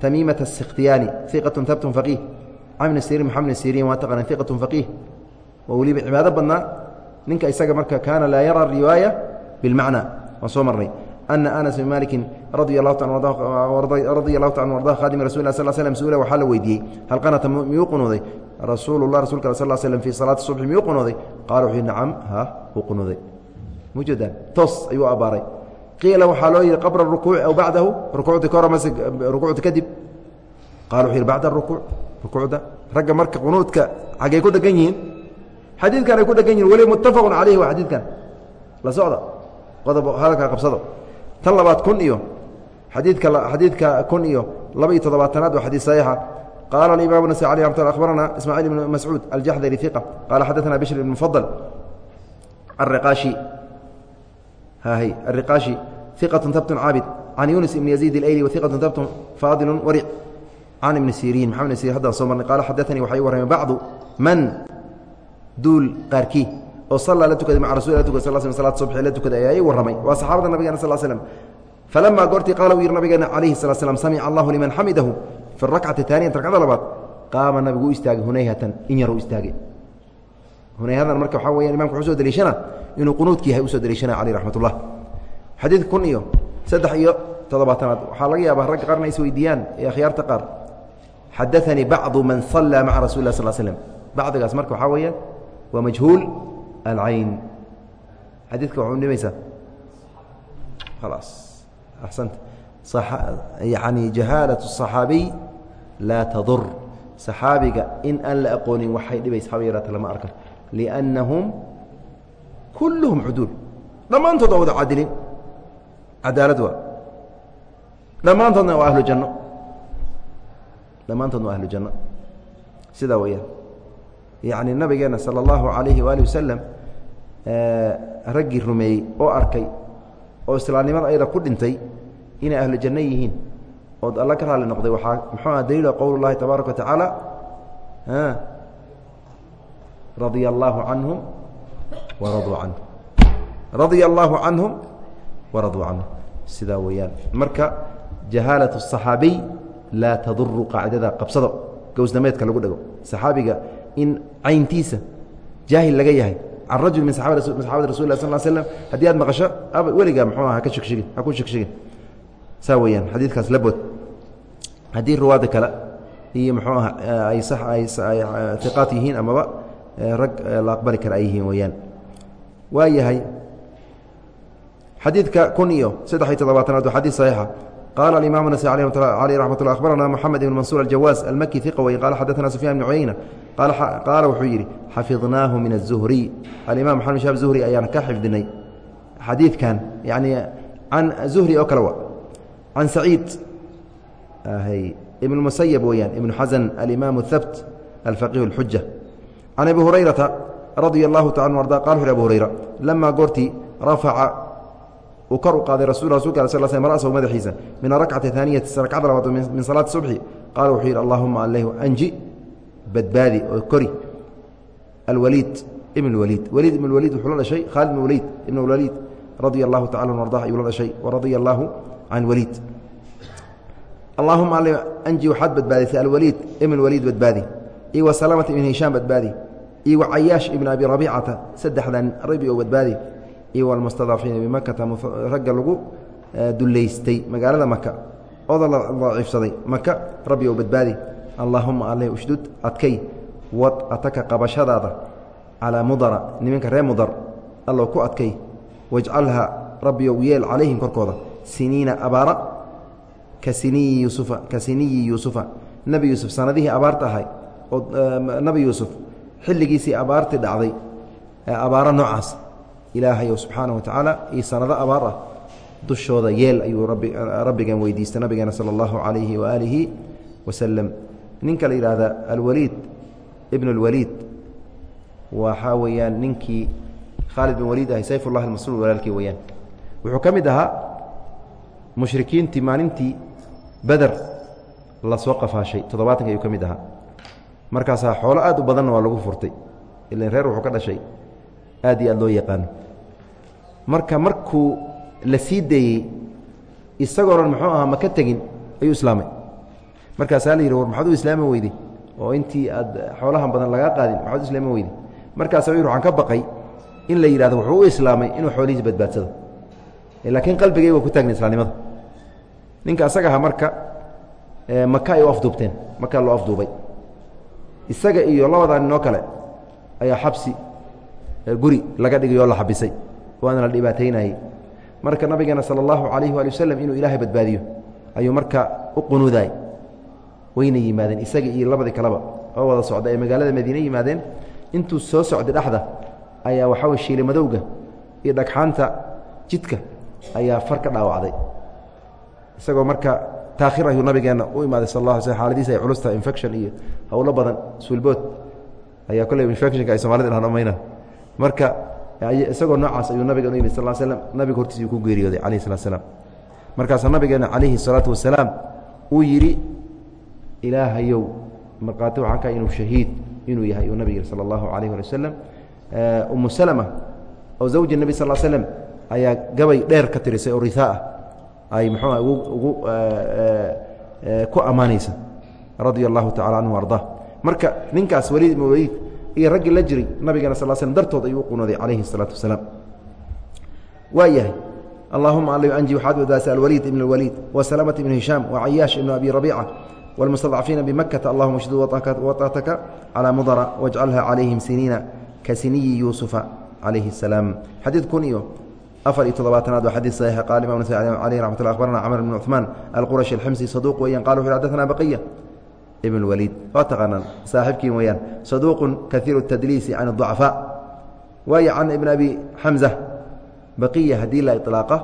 tamiimata الsikhtiyani iqaة habtun faqiih can ibn sirin mxamed bn sirin waa taqana iqaة faqiih waa weliba cibaado badnaa ninka isaga marka kaana laa yara riwaaya bilmacna waan soo marnay ana anas bn maliki radia اlahu ta an arda khadimi rasul lah sl slm su'ila waxaa la weydiiyey. Hal qanata miyuu qunuuday rasuul lah rasulka sal slm fi salaati subxi miyuu qunuuday qala wuxuu nacam ha wuu qunuuday mujeedaan toos ayuu abbaaray qiila waxaa loo yihi qabla rukuuci aw bacdahu rukuucda kahor mase rukuucda kadib qala wuxuu yihi bacda rukuuc rukuucda ragga marka qunuudka xaggay ku dhegan yihiin. Xadiidkan ay ku dhegan yihiin weli muttafaqun calayhi waa xadiidkan. La socda qodob hadalkaa qabsado tan labaad kun iyo xadiidka xadiidka kun iyo laba iyo toddobaatanaad waa xadiid saxiixa qala اimam nas alي mt abarana ismaaciil bn mascuud aljaxdari iqa qala xadaثna bishr bn mufadl ariqaashi hhy ariqaashi iqaة tabtun caabid can yunis ibn yaziid اlayli waiqaة tabtun faadilu waric can ibni siriin maxamed ibn sirin haddaan soo marnay qala xadaثanii waxay warrameen bacdu man duul qaarkii oo sallaa la tukaday maca rasul la tukad sal sl salat subxi la tukaday ayaa ii warramay. Waa saxaabada nabigena sal slm falama goortii qaala uu yihi nabigeena calayhi salaa slam samica allahu liman xamidahu fi rakcati taaniya ragcada labaad qaama nabigu u istaagay hunayhatan in yaruu istaagay. Hunayhadan marka waxaa weya imamka wuxuu soo deliishana inuu qunuudki yahay u soo deliishana caleyh raxmat ullah kun iyo saddex iyo toddobaatanaad waxaa laga yaabaa ragga qaarna is weydiiyaan ee akhyaarta qaar. Xadaanii bacdu man sallaa maca rasuli lah sal slm bacdigaas marka waxaa weeyaan waa majhuul alcayn xadiidka waxu dhimaysaa khalaas axsanta yani jahaalaة الصaxaabiy laa tadur صaxaabiga in aan la aqoonin waxay dhibaysa haba yaraata lama arka liأnnahum kulluhum cuduul dhammaantood waa wada caadiliin cadaalad waa dhammaantoodna waa ahlu janno dhammaantoodna waa ahlu janno sidaa weyaan yacni nabigeena salى اllahu عalayhi waali wasalam raggii rumeeyey oo arkay oo islaamnimada ayada ku dhintay inay ahlu janno yihiin ood alla ka raali noqday waxaa muxuu aha daliila qowl اllahi tabaaraka wa tacaala radia allaahu canhum waraduu canhu radia allaahu canhum waraduu canhu sidaa weeyaan marka jahaalaة الصaxaabiy laa taduru qaacidada qabsado gowsdameedka lagu dhego saxaabiga in cayntiisa jaahil laga yahay can rajul min saxaabati rasul lah sal slm haddii aad maqasho weligaa mxuu aha ka shegshegin ha ku shegshegin saa weyaan xadiidkaas la bood haddii ruwaadda kale iyo muxuu aha ay ay iqaat yihiin amaba rag la aqbali kara ay yihiin weeyaan waa yahay xadiidka kun iyo saddex iyo toddobaatanaad waa xadiid saxiixa qaala alimaam nas aleyh raxmat lla akhbarana moxamed ibn mansuur aljawaaz almaki iqa wey qala xadaثna sufyan ibn cuyeyna qaala wuxuu yidhi xafidnaahu min الzuhriy alimaam maxamed shab zuhri ayaan ka xifdinay xadiidkan yani can zuhri oo kale wa can saciid ibn musayab weeyaan ibnu xasan alimaam اhabt alfaqih اlxuja can abi hurayrata radia allahu taala arda qala wuxu abu hurayra lama goortii rafaca uu kor u qaaday rasul rasulka al sl sl rasahu madaxiisa min arakcati aaniyati rakcada labaad min salaati subxi qaala wuxuu yidhi allahuma aleyhu anji badbaadi oo kori. Alwaliid ibn waliid waliid ibn waliid wuxuu la dhashay khaalid ibn waliid ibn waliid radia allahu tacala an ardah ayuu la dhashay waradia allaahu can waliid. Allahuma anji waxaad badbaadisay alwaliid ibn waliid badbaadi. Iyo wa salamata ibn hishaam badbaadi. Iyo wa cayaash ibn abi rabiicata saddexdan rabi oo badbaadi iyo walmustadcafiina bimakata ragga lagu dullaystay magaalada maka oda la daciifsaday maka rabbi oo badbaadi. Allaahuma alle ushdud adkay. Wad ataka qabashadaada calaa mudara nimanka reer mudar. Allow ku adkay. Wajcalha rabbi ou yeel calayhim korkooda. Siniina abaara ka siniyi yuusufa ka siniyi yuusufa nebi yuusuf sanadihii abaarta ahay oo nebi yuusuf xilligiisii abaartii dhacday abaaro noocaas ilaahay oo subxaana wa tacaala iyo sanado abaar ah dushooda yeel ayuu rabi rabbigan weydiistay nabigeena sala allahu calayhi waaalihi wasalam ninka la yidhaahda alwaliid ibn اlwaliid waxaa weeyaan ninkii khaalid bin waliid ahay sayfullahi almasruur walaalkii weeyaan. Wuxuu ka mid ahaa mushrikiintii maalintii beder la soo qafaashay toddobaatanka ayuu ka mid ahaa. Markaasaa xoolo aad u badanna waa lagu furtay ilan reer wuxuu ka dhashay aad iyo aad loo yaqaano marka markuu la sii deeyey isagoo dhan muxuu ahaa ma ka tegin ayuu islaamay. Markaasaa la yidhi war maxaad u islaami weyday? Oo intii aad xoolahan badan lagaa qaadin maxaad u islaami weyday? Markaasa yidhi waxaan ka baqay in la yidhahdo wuxuu u islaamay inuu xoolihiisa badbaadsado laakiin qalbigay waa ku taagna islaamnimada ninka asaga aha marka maka ay u afduubteen maka loo afduubay. Isaga iyo labadaa ninoo kale ayaa xabsi guri laga dhigay oo la xabisay waana la dhibaataynayey marka nabigeena sala allahu calayhi waali wasalam inuu ilaahay badbaadiyo ayuu marka u qunuudaay wayna yimaadeen isaga iyo labadii kaleba oo wada socda ee magaalada madiine yimaadeen. Intuu soo socday dhexda ayaa waxaa way shiili madowga iyo dhagxaanta jidka ayaa far ka dhaawacday. Isagoo marka taakhir ayuu nabigeena u imaaday sal la sl xaaladiisa ay culusta infection iyo howlo badan suulbood ayaa kolley infectionka ay somalida dhahan mayna marka isagoo noocaas ayuu nabigan u yimid sal slm nabiga hortiis uu ku geeriyooday calayh salat slam markaasaa nabigeena calayhi salaatu wasalaam uu yidhi ilaahayow markhaati waxaan ka inuu shahiid inuu yahay uu nabig sala allahu calayh ali wasalam umu salama oo zawji nebi sal slm ayaa gabay dheer ka tirisay oo rihaa ah. Ay muxuua ugu ku ammaanaysa radia allahu tacala canhu ardaa marka ninkaas waliid ibn waliid iyo raggii la jiray nabigeena sal slm dartood ayuu u qunuuday calayhi الsalaatu wasalaam waa yahay allahuma al anji waxaad wadaasa alwaliid ibn اlwaliid wasalamata ibn hishaam wacayaash ibn abi rabiica wاlmustadcafiina bimakata allahuma shdud waطataka calى mudra wاjcalha calayhim siniina ka siniyi yuusufa calayhi الsalaam xadiid kun iyo afar iyo toddobaatanaad waa xadiid saxiixa qaala imam nasai aleyh raxmat lla akhbarana camr bn cuثmaan alqurashi alximsi saduuq weeyaan qala wuxu xaddaثna baqiya ibn waliid waa taqaanaan saaxibkiin weeyaan saduuqun kaiiru tadliisi can الضucafaa waayo can ibn abi xamza baqiya haddii la iطlaaqa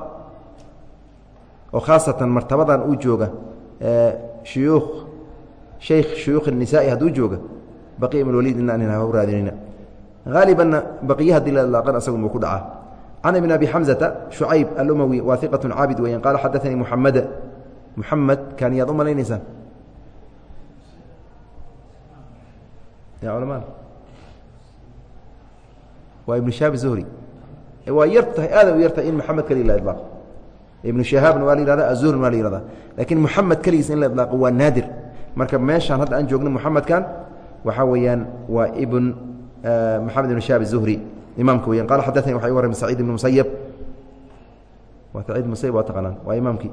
oo khaasatan martabadan uu jooga shuyuukh shaykh shuyuukh الnisaa'i hadduu jooga baqiya ibn waliid ina anin ha raadinayna haalibanna baqiya haddii la ilaaqan asagun buu ku dhacaa can ibn abi xamزata شhucayb alumawi waa iqaة caabid weyan qaala xadaثanii muxameda muxamed kan yaad u malaynaysaan ya culamaad waa ibnu shahaab azuhri waa yar tahay aada u yar tahay in maxamed keliga la ilaaqo ibnu shahaabna waa la yihahda azuhrna waa la yihahda laakiin moxamed keligiis in la ilaaqo waa naadir marka meeshaan hadda aan joogno moxamedkan waxaa weeyaan waa ibn maxamed ibn shahaab azuhri imaamka weyan qala xadaani waxa igu warrami saciid ibn musayab waa saciid musayab waa taqaanaan waa imaamkii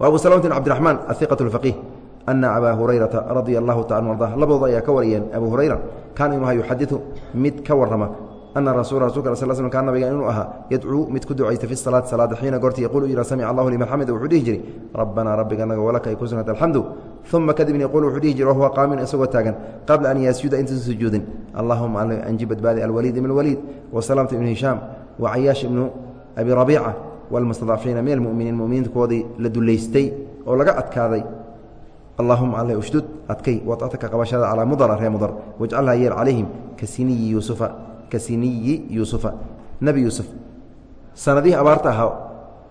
wa abu salamata ibn cabdiraxmaan ahiqat اlfaqih ana abaa hurayrata radia allahu taala arda. Labadooda ayaa ka wariyeen abu hurayra. Kaana inuu aha yuxadiثu mid ka warrama ana rasul rasulka sl sl kaan nabiga inuu ahaa yadcuu mid ku ducaysta fi salaati salaada xiina goorti yaquulu yidha samic allahu liman xamida wuxuu dhihi jiray rabbanaa rabbiga anaga walaka ay ku sugnata alxamdu uma kadibna yaquulu wuxuu dhihi jiray wahuwa qaamin isagoo taagan qabla an yasjuda intuusan sujuudin. Allahuma anji badbaadi alwaliid ibn waliid wasalamta ibnu hishaam wacayaash ibnu abi rabiica walmustadcafiina min almuminiin muminiinta kuwoodii la dulaystay oo laga adkaaday allahuma alle ushdud adkay waataka qabashada calaa mudara ree mudar. Wajcalha yeel calayhim ka siniyi yuusufa ka siniyi yuusufa nebi yuusuf sanadihii abaarta ahaa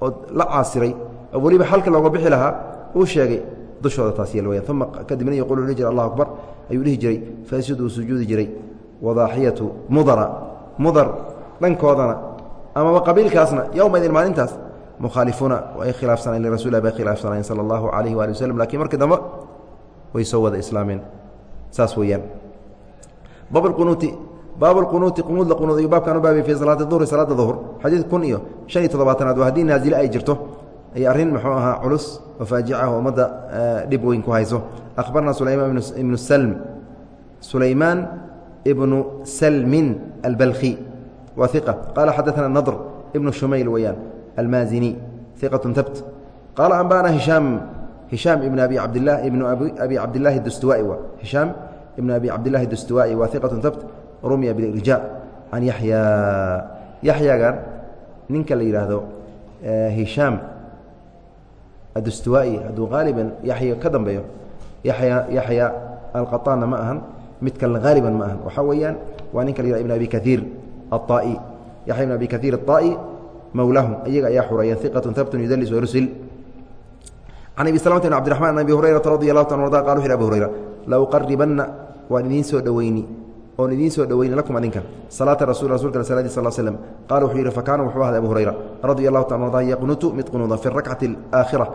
oo la caasiray oo weliba halka looga bixi lahaa uu sheegay dushooda taas yeel weyaan uma kadibna yaqul wuxuu jira allahu akbar. Ayuu dhihi jiray faasjud uu sujuudi jiray. Wadaaxiyatu mudara. Mudar dhankoodana amaba qabiilkaasna yowmaidin maalintaas muhaalifuuna ay khilaafsanay lirasulilah bay khilaafsanayeen sala allahu calayhi waali waslm lakiin markii dambe way soo wada islaameen saas weeyaan. Baabqunuuti baabulqunuuti qunuud la qunuudayo baabkaan u baabiyay fii salaati duhri salaada duhur. Xadiid kun iyo shan iyo toddobaatanaad waa haddii naasile ay jirto iyo arrin muxuu ahaa culus oo faajica oo ummadda eh, dhib weyn ku hayso. Akhbarnaa sulaymaan ibnu salm. Sulaymaan ibnu salmin albalkhi. Waa iqa qaala xadaana nadr ibnu shumayl weeyaan almaazini iqaة tabt qaala anba'na hishaam hishaam ibn abi cabdilah ibnu abi cabdillahi dustuwai wa hishaam ibn abi cabdillahi dustuwai waa iqaة tabt rumya bilirjaa can yaxya yaxyagan ninka la yidhaahdo hishaam adustuwai hadduu qaaliban yaxya ka dambeeyo yaya yaxya alqaطaanna ma ahan mid kalena haaliban ma ahan waxaa weeyaan waa ninka la yihah ibn abi kaiir aلطaai yaxya ibn abi kaiir aلطaai mowlahu iyaga ayaa xureeya iqaة habtun yudalis warusil can abi slmta bn abdiرaحman an abi hurayrata radi alahu ta arda qal wuxu yh abu hurayra lauqaribanna waan idiin soo dhoweyni oon idiin soo dhoweyni lakum adinka salaata rasul rasulka saladi sal slm qala wuxuu yidhi fakaana wuxuu ahday abu hurayra radia allahu ta arda yaqnutu mid qunuuda fi rakcati اlaakhira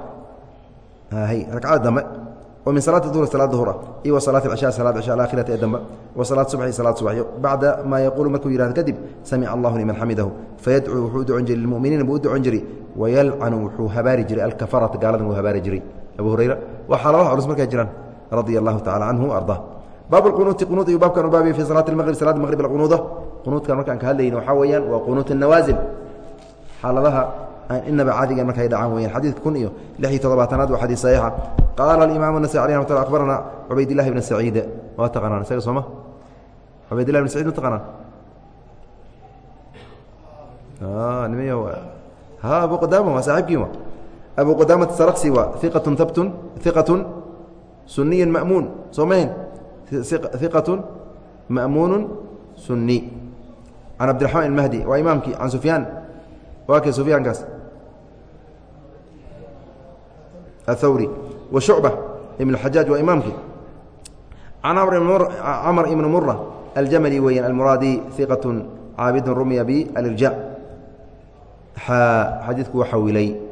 rakcada dambe oo min salaati duhr salaad duhura iyo wa salaat cisha salaad cisha alaakhirati ee dambe wa salaad subxi salaad subaxyo bacda maa yaquulu markuu yihahdo kadib samica allahu liman xamidahu fayadcuu wuxuu u ducon jiray lilmuminiina buu u ducon jiray wayalcanu wuxuu habaari jiray alkafarata gaaladan wuu habaari jiray abu hurayra waa xaaladaha culus markay jiraan radia allahu tacala canhu arda baab qunuuti qunuud ayuu baabkan u baabiyey fi salaati maqrib salaada maqrib alqunuuda qunuudkan markaan ka hadlayni waxaa weeyaan waa qunuut nawaasil xaaladaha aan inaba caadiga markay dhacaan weyaan xadiidka kun iyo lix iyo toddobaatanaad waa xadiid saxiixa qaala alimaam anasai alih ramat lla akbarana cubaydillahi bna saciid waa taqanaan isaga sooma cubaydillahi bna sacid ma taqanaan nimy ha abu qadaama waa saaxibkii wa abu qadaamata saraqsi waa iqatun tabtun iqatun suniyun ma'muun soo mahayn iqatun ma'muunu sunni can cabdiraxmaan almahdi waa imaamkii can sufyaan waa kee sufyaankaas athawri wa shucba ibn xajaaj waa imaamkii can camr ibni mura aljamali weeyaan almuraadi iqatun caabidun rumya bilirja xadiidku waa xawilay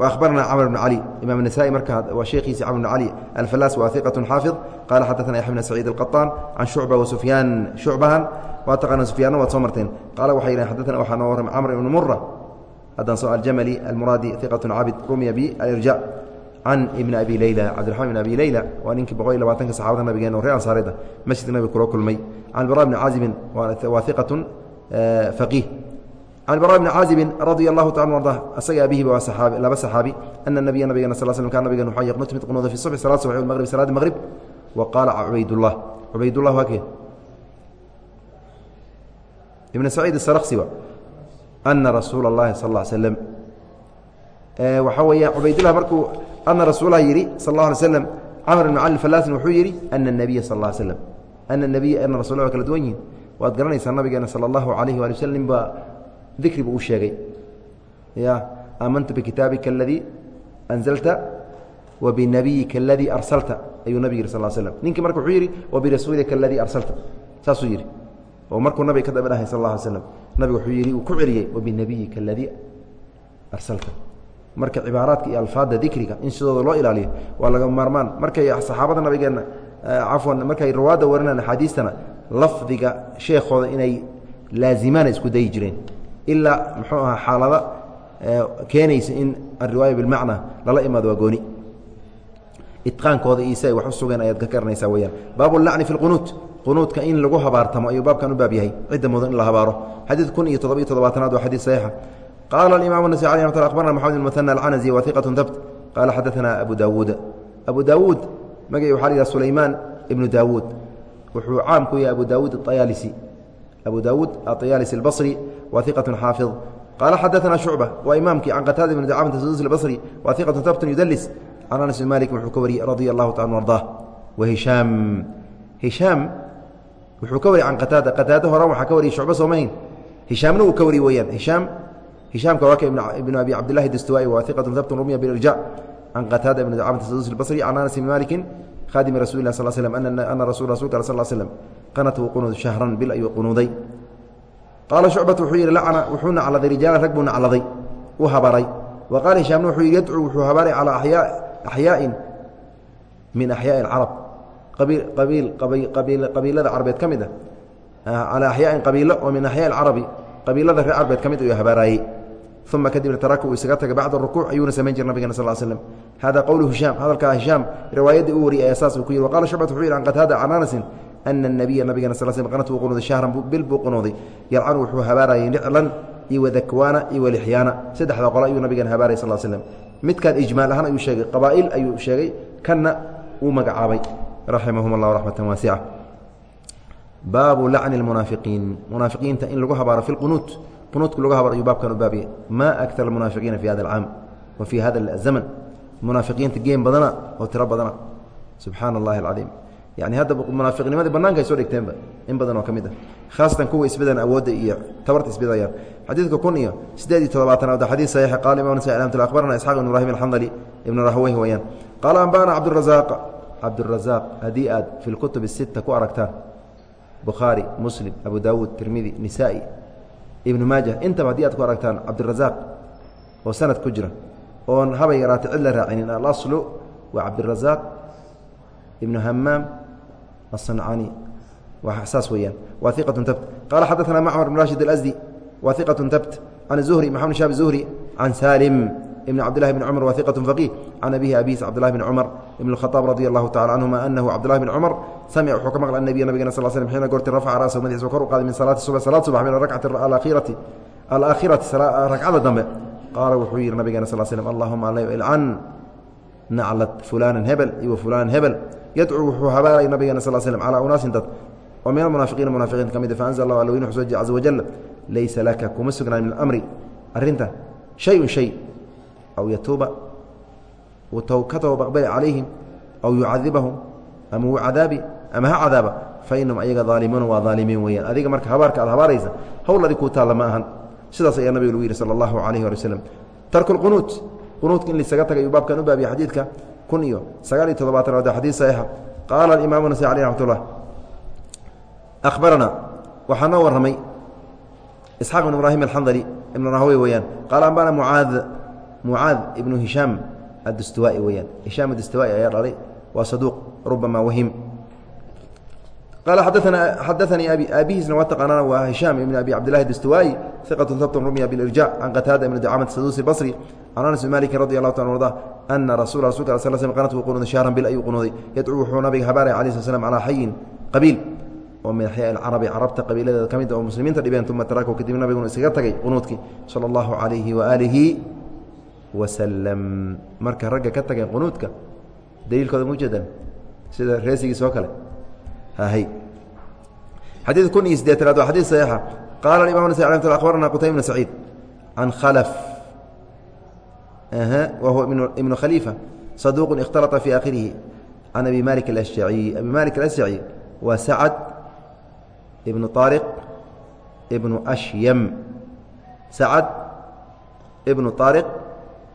وأخبرنا cمر بن علي imaم النسائي marka waa sheekiisi cمر بن علي الفلاس waa ثiqة xاaفظ qال xadثna يحيى بن سعيد القطان عن شhuعبة وسفyاan شhuعبhan waa taqana سفyaanna waad soo marteen qaala waxay yidhahn xadثna waxaa noo warram cمر بن mرة haddaan soo aljamلي المuraadi ثiqة cabid rumya بالإرجاء can ibni abi leyla cabdiraxmaan ibn abi leyla waa ninkii boqol iyo labaatanka saxaabada nabigeen oo reer masjidka nabiga kula kulmay. Can bara bni caazibin waa iqatun faqiih. Can bara bni caazibin radia allahu taala arda asaga abihiba waa saaabi laba saxaabi ana nabiya nabigana sal slm kan nabigan waxaa yaqnutu mid qunuuda fi subxi salad subxi walmaqrib salaadi maqrib wa qaala cubaydullah cubaydullah waa kee? Ibn saciid wa ana rasuula اllahi sal ا slm waxaa weeya cubaydullah markuu ana rasuulaha yidhi sal اlه alay slam camr ibn cali falaasin wuxuu yidhi ana الnabiya sal ا slm ana nabiya ana rasul wa kala duwan yihin waad garanaysaa nabigeena salى اllahu alayh wali waslm nin baa dikri buu u sheegay ya aamantu bikitaabika aladii anzalta wa binabiyika aladii arsalta ayuu nabig yihi sal slm ninkii marka wuxuu yidhi wabirasuulika aladii arsalta saasuu yidhi oo markuu nabiga ka daba dhahay sal اla alay slm nabiga wuxuu yidhi uu ku celiyey wabinabiyika aladii arsalta marka cibaaraadka iyo alfaadda dikriga in sidooda loo ilaaliyo waa laga maarmaan. Markay saxaabada nabigeenna cafwan markay rawaadda warinaan axaadiistana lafdiga sheekhooda inay laazimaana isku dayi jireen. Ilaa muxuu ahaa xaalada keenaysa in alriwaaya bilmacna lala imaado waa gooni. Itqaankooda iyo si ay wax u sugeen ayaad ka garanaysaa weyaan baabu lacni fi lqunuut qunuudka in lagu habaartamo ayuu baabkan u baab yahay. Cidda mudan in la habaaro. Xadiid kun iyo toddoba iyo toddobaatanaad waa xadiid saxiixa qala imam النسي ي م أخبرna محمد المثنى العنزي وثiqة ثبت qala xadaثna أbu dawuud أbu dawuud magay waxa la yhah sulayman ibnu dawuud wuxuu caam ku yahay abu dawuud الطyaalisi abu dawuud aطyaalisi الbaصري wa ثiqaة xaafiظ qala xadaثna شhucبة waa imaamkii can qataada بn dacamة sudus الbaصري wa ثiqaة ثبت yudlis can anas بn malik wuxuu ka wariyey radي الlahu taala arضاه وhiشhaam hiشhaam wuxuu ka wariyey can qataada qataada horan waxaa ka wariyay shucba soomahayn hishaamna uu ka wariy weyaan hishaam hishaamka waa ka ibnu abi cabdillahi dastuwaa'i waa iqatu habtun rumya bilirjaac can qataada ibn dacamata sadusi albasri can anas ibni malikin khadimi rasuli lah sal slm ana rasul rasulka sal slm qanat wuu qunuud shahran bil ayuu qunuuday qaala shucbatu wuxuu yidhi lacna wuxuu nacladay rijaalan rag buu nacladay u habaray wa qaala hishaamna wuxuu yidhi yadcuu wuxuu habaaray calaa axyaa'in min axyaaءi اcarab qabiilada carbeed ka mid a calaa axyaain qabiilo oo min axyaai carabi qabiilada reer carbeed ka mid ayuu habaaraayey uma kadibna taraka uu isaga tagay bacda rukuuc ayuuna samayn jira nabigana sal slm hada qowlu hishaam hadalkaa hishaam riwaayaddii uu wariyay ayaa saas uu ku yidhi waqala shucbat wuxuu yidhi can qataada can anasin ana الnabiya nabigana sal slm qanat wuu qunuuday shahran bil buu qunuuday yalcanu wuxuu habaarayay niclan iyo wadakwaana iyo walixyaana saddexda qole ayuu nabigana habaarayay sal slm midkan ijmaal ahaan ayuu sheegay qabaa'il ayuu sheegay kanna uu magacaabay raximahum اllah raxmata waasica baabu lacni اmunaafiqiin munaafiqiinta in lagu habaaro fi qunuut qunuudka lagu habar baabkan u baabiyey maa akar munaafiqiina fi hada alcaam wa fii hada alzaman. Munaafiqiinta geen badana oo tiro badana. Subxaana allahi alcadiim yani hadda munaafiqnimadii banaanka ay soo dhigteenba in badan oo ka ah. Khaasatan kuwa isbedan awoodda iyo tabarta isbedayaan. Xadiidka kun iyo siddeed iyo toddobaatanaad xadiid saxiixa ah, qaala imam nasai raxmatulla akhbarana isxaaq ibn ibrahim alxandali ibnu rahweyh weeyaan. Qaala anba'ana cabdurazaq cabdurazaq haddii aad fi lkutub sita ku aragtaan bukhaari muslim abu daawuud tirmidi nisaa'i ibnu maaja intaba haddii aad ku aragtaan cabdirasaaq oo sanad ku jira oon habay yaraata cid la raacinin alaslu waa cabdirasaaq ibnu hamaam asancani saas weyaan wa iqatun tabt qaala xadaanaa macmar bn rashid alasdi wa iqatun tabt can zuhri maxamed shab zuhri can saalim. ibn cabdillahi bn cumar wa iqaة faqih can abihi abis cabdillahi bn cumar ibn اkhطaab radi allahu tacala canhuma anahu cabdillahi bn cumar samica wuxuu ka maqla anabiya nabigana sal slm xiina goorti rafaca ra'sahu madaxiisa kor u qaaday min salaati subx salaad subax min arakcati alaakhirati alaakhirati ragcada dambe qaala wuxuu yihi nabigana sal slm allahuma ilcan naclad fulaanan hebel iyo fulaanan hebel yadcuu wuxuu habaaraya nabigeena sal slm calaa unaasin dad oo min almunaafiqiina munaafiqiinta ka mid faanzl allah alweyne wuxuu soo jey caza wajal laysa laka kuma sugnaan min amri arrinta shay-un shay aw yatuuba ka towbaqbali calayhim aw yucadibahum ama uu cadaabi ama ha cadaaba fa inahum ayaga daalimuuna waa daalimiin weyaan adiga marka habaarka aad habaaraysa howl adi kuu taalla ma ahan sidaas ayaa nabiga lagu yidhi sala allahu calayhi wali waslem tarku lqunuut qunuudka in laisaga tagay uu baabkan u baabiya xadiidka kun iyo sagaal iyo toddobaatanaad xadiid saxiixa qaala alimaamu nasai aleh raxmat ullah akhbarana waxaa noo warramay isxaaq ibn ibraahim alxandali ibnu rahwey weeyaan qaala ambana mucaad mucaad ibnu hishaam addustuwaa'i weeyaan. Hishaam addustuwaa'i ayaa dhalay waa saduuq rubama wahim. Qaala xadaanii abi aabihiisna waa taqaanana waa hishaam ibn abi cabdillahi dustuwaa'i iqatu habtun rumya bilirjaac can qataada ibni dacaamat saduusi basri can anas bin maliki radi allahu taala arda ana rasula rasulka al sl sl qanat wuu qunuuday shahran bil ayuu qunuuday yadcuu wuxuu nabiga habaaraya alai sl slam calaa xayin qabiil. Oo min axyaa alcarabi carabta qabiiladeeda ka mid oo muslimiinta dhibeen uma tarakahu kadib nabiguna iskaga tagay qunuudkii sala allahu calayhi waaalihi wasalam marka ragga ka tageen qunuudka daliilkooda mujeedan sida reesigiis oo kale. Hay. Xadiid kun iyo sideetanaad waa xadiid saxiixa. Qaala imam nas akhbarana qutayb bn saciid can khalaf. Wa huwa ibnu khaliifa saduuq ikhtalata fi akhirihi can abi malik alashjaciy abi malik alasjaci waa sacad ibnu طaariq ibnu ashyam. Sacad ibnu طaariq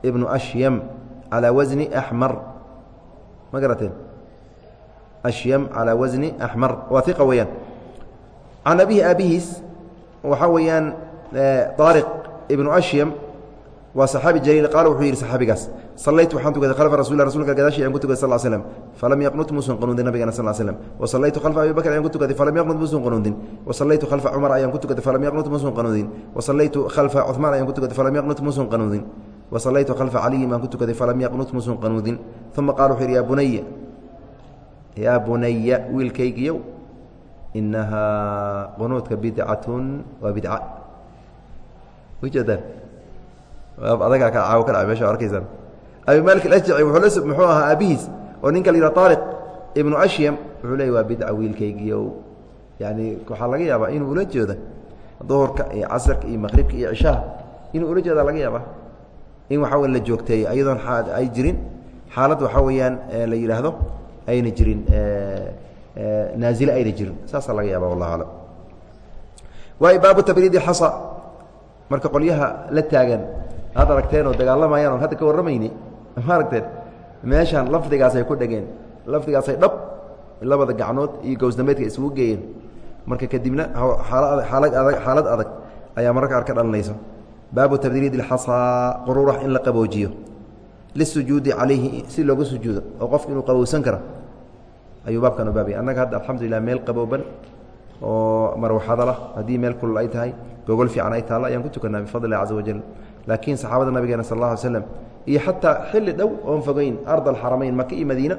ibnu ashyam calaa wasni axmar ma garateen? Ashyam calaa wasni axmar waa iqa weeyaan. Can abihi aabihiis waxaa weeyaan طaariq ibnu ashyam waa saxaabi jaliil qaala wuxuu yidhi saxaabigaas sallaytu waxaan tukaday khalfa rasul rasulka gadaashii ayaan ku tukaday sal slm falam yaqnut muusan qanuudin nabigana sal slm wasallaytu khalfa abi bakr ayaan ku tukaday. Falam yaqnut muusan qanuudin wasallaytu khalfa cumar ayaan ku tukaday. Falam yaqnut muusan qanuudin wasallaytu khalfa cuثmaan ayaan ku tukaday. Falam yaqnut muusan qanuudin wasallaytu khalfa caliyin baan ku tukaday falam yaqnut muusan qanuudin uma qaala wuxuu yidhi yaa bunaya yaa bunaya wiilkaygiyow inahaa qunuudka bidcatun waa bidca ujeedaan adagaa ka caawo ka dhacay meesha arkaysaan abi malik alashjaci wuxuu muxuu ahaa aabihiis oo ninka la yidhaha taariq ibnu ashyam wuxuu leeyay waa bidca wiilkaygiiyow yani waxaa laga yaabaa inuu ula jeeda duhurka iyo casarka iyo maqribka iyo cishaha inuu ula jeedaa laga yaabaa in waxaa la joogteeyo iyadoon ay jirin. Xaalad waxaa weeyaan la yidhaahdo ayna jirin naazile ayna jirin. Saasaa laga yaaba wallah waay baabu tabriidi xasa. Marka qolyaha la taagan aad aragteen oo dagaalamayaan oon hadda ka warramayni ma aragteen? Meeshaan lafdigaasay ku dhegeen. Lafdigaasay dhab labada gacnood iyo gowsdameedka isugu geeyeen. Marka kadibna aalad adag xaalad adag ayaa mararka ar ka baabu tabdiiriid اxasaa quruurax in la qaboojiyo. Lisujuudi calayhi si looga sujuudo oo qofku inuu qabowsan kara ayuu baabkan u baabaya annaga hadda alxamdulilah meel qabooban oo marwaxada lah haddii meel kulul ay tahay gogol fiican ay taalla ayaan ku tukanaa bifadli illahi caza wajal laakiin saxaabada nabigeena sal alla alay slam iyo xataa xilli dhow oon fogeyn ard alxaramayn maka iyo madiina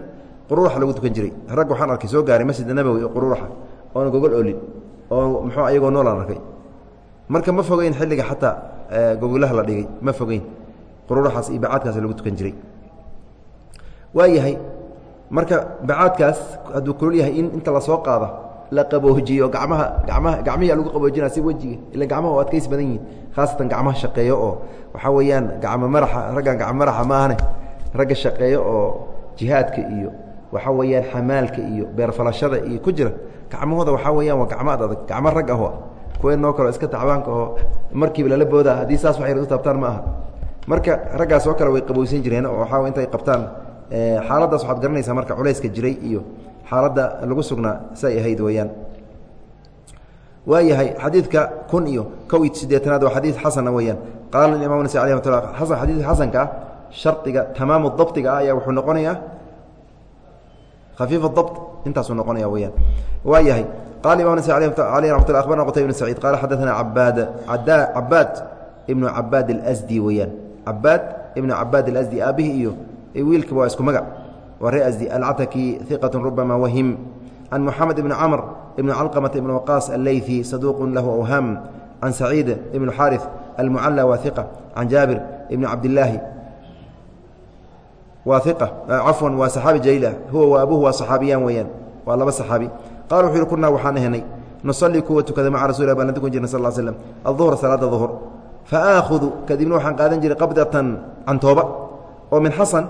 quruuraxa lagu tukan jiray. Rag waxaan arkay soo gaaray masjida nabowi oo quruuraxa oona gogol olin oo muxuu ayagoo noolaan arkay. Marka ma fogeyn xilliga xataa gogolaha la dhigay ma fogeyn. Quruuraxaas iyo bacaadkaas lagu tukan jiray. Waayahay marka bacaadkaas hadduu kulul yahay in inta la soo qaada la qaboojiyo gamaha gamaha gacmihi lagu qaboojinaa si wejiga ila gacmaha oo adkays badan yihiin khaasatan gacmaha shaqeeyo oo waxaa weeyaan gacmo maraxa raggan gacmo maraxa maahane ragga shaqeeyo oo jihaadka iyo waxaa weeyaan xamaalka iyo beerfalashada iyo ku jira gacmahooda waxaa weeyaan waa gacmo ad adag gacmo rag aho kuwe noo kaleo iska tacbaanka oo markiiba lala booda haddii saas waxay u taabtaan ma aha marka raggaas oo kale way qabowsan jireen oo waxaa intay qabtaan xaaladdaas waxaad garanaysaa marka culayska jiray iyo xaaladda lagu sugnaa say ahayd weeyaan. Waayahay xadiidka kun iyo kow iyo sideetanaad waa xadiid xasana weeyaan. Qaala imam nas alih amat asan xadiidka xasanka ah shardiga tamaamu dabtiga ah ayaa wuxuu noqonayaa khafiif dabt intaasuu noqonaya weyaan waayahay qala imam nas alيh ramat lla abarna qtayb bn saciid qala xadaثana abaad cabaad ibnu cabaad اlasdi weeyaan cabaad ibnu cabaad اlasdi aabbihi iyo wiilkaba waa isku magac waa ree asdi alcataki iqaة rubama wahim can muxamed ibni camr ibn calqamata ibn waqaas alleyثi saduuq lahu awham can saciid ibn xaariث almucala waa iqa can jaabir ibni cabdilaahi waa iqa cafwan waa saxaabi jaliil ah huwa wa abuhu waa saxaabiyaan weeyaan waa laba saxaabi qala wuxuu kunaa waxaan ahanay nusalii kuwa tukada maca rasul baan la tukan sal slm aلظuhra salaada duhr faaahudu kadibna waxaan qaadan jiray qabdatan cantooba oo min xasan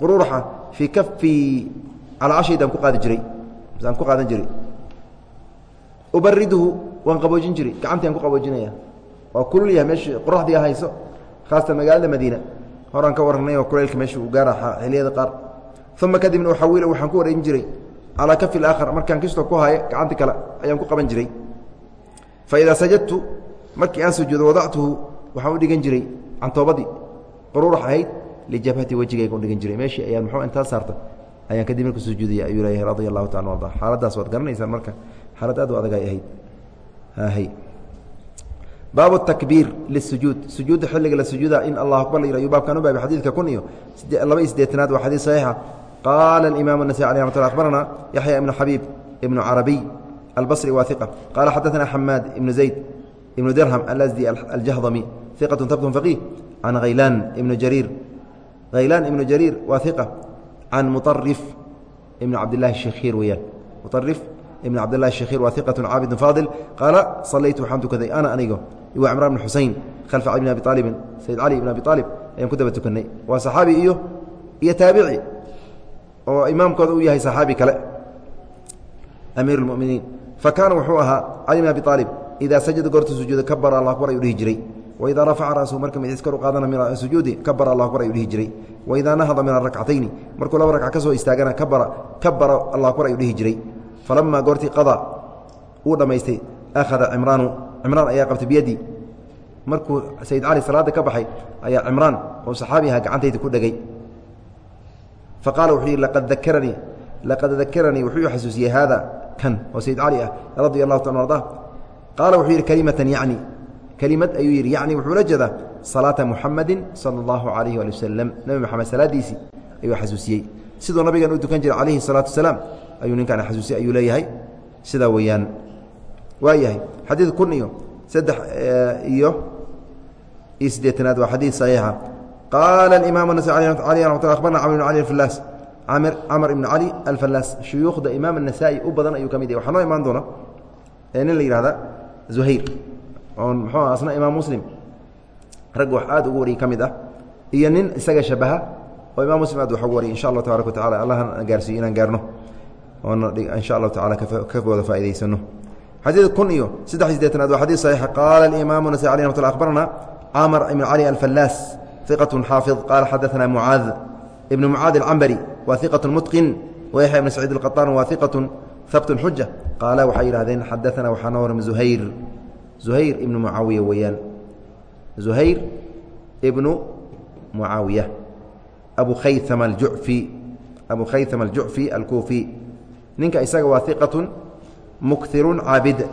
quruuraxa fii kafii calaa ku qaadi jiray. Aan ku qaadan jiray. Ubariduhu waan qaboojin jiray. Gacantaan ku qaboojinaya waa kululyaha meesha qoraxdii hayso haasatan magaalada madiina. Horaan ka warranay oo kulaylka meesha u gaara xiliyada qaar. Uma kadibna uxawila waxaan ku wareejin jiray calaa kafi aakhar markaan kistoo ku hayo gacanti kale ayaan ku qaban jiray. Fa idaa sajadtu markii aan sujuudo wadactuhu waxaan u dhigan jiray cantoobadii quruurax ahayd lijabhati wejigayga u dhigan jiray. Meeshii ayaan muxuu intaa saarta ayaan kadib marka sujuudaya ayuu leeyahay radia allahu taala arda xaaladdaas waad garanaysaan marka. Xaalad aad u adag ay ahayd. Hay. Baabu takbiir lisujuud sujuudda xilliga la sujuuda in allah akbar la yih ayuu baabkan u baabay xadiidka kun iyo laba iyo siddeetanaad waa xadiid saxiixa qaala alimaam النasai alي ramat lla akhbarana yaxya ibnu xabiib ibnu carabiy albصri waa iqa qaala xadaثana xamaad ibnu zayd ibnu dirham alasdi aljahdami iqaة tabtun faqih can haylaan ibnu jariir haylaan ibnu jariir waa iqa can muطarif ibn cabdilahi shakhiir weeyaan muarif ibn cabdillahi shakhiir waa iqaة caabid faadil qaala salaytu waxaan tukaday ana anigo waa cimraan bn xusein khalfa cali bn abi aalibin sayid cali ibn abi aalib ayaan ku daba tukanay waa saxaabi iyo iyo taabici oo imaamkooda uu yahay saxaabi kale amiir اlmuminiin fa kaana wuxuu ahaa cali bn abi aalib idaa sajada goorta sujuuda kabara allah akbar ayuu dhihi jiray. Waidaa rafaca ra'sahu marka madiis kor u qaadana min sujuudi kabara allah akbar ayuu dhihi jiray. Waidaa nahada min arakcatayni markuu laba rakc ka soo istaagana kabara kabara akbar ayuu dhihi jiray. Falamaa goortii qadaa uu dhammaystay akhada cimraanu cimraan ayaa qabtay biyadii. Markuu sayid cali salaada ka baxay ayaa cimraan oo saxaabi ahaa gacantayda ku dhegay fa qaala wuxuu yidhi laqad dakaranii laqad dakaranii wuxuu xasuusiyey haada kan oo sayid cali ah radia allahu ta arda qaala wuxuu yidhi kalimatan yacni kelimad ayuu yidhi yacni wuxuu la jeedaa salaata muxamadi sala allahu calayhi waali wasalam nebi moxamed salaadiisii ayuu xasuusiyey siduu nabigan u dukan jiray calayhi salaatu wasalaam ayuu ninkaan xasuusiyey ayuu leeyahay sidaa weeyaan waa yahay xadiid kun iyo saddex iyo iyo siddeetanaad waa xadiid saxiixa qaala imaam nasai l abarna camr bn cali alaas camr ibn cali alfalaas shuyuukhda imaam anasaa'i u badan ayuu ka mid yahy waxaa noo imaan doona nin la yihahda zuhayr oon mxuu asna imaam muslim ragga wax aad ugu wariyay ka mid ah iyo nin isaga shabaha oo imaam muslim aad wax ugu wariyay insha allah tabarak wa tacala allahana gaarsiiyo inaan gaarno oona insha allahu tacala ka wada faa'idaysano xadiid kun iyo saddex iy sideetanaad waa xadiid saxiixa qaala imaamu nasai alih ramat ll abarna camr ibn cali alfalaas iqat xaafid. Qaala xadaana mucaad ibn mucaad alcambari waa iqat mutqin. Wayaxya ibn saciid alqaطaan waa iqatu habt xuja qaala waxay yidhahdeen xadaana waxaa noo warama zuhayr. Zuhayr ibnu mucaawiya weeyaan. Zuhayr ibnu mucaawiya. Abu khayama ajufi abu khayama aljucfi alkuufi. Ninka isaga waa iqatu mukhiru caabid.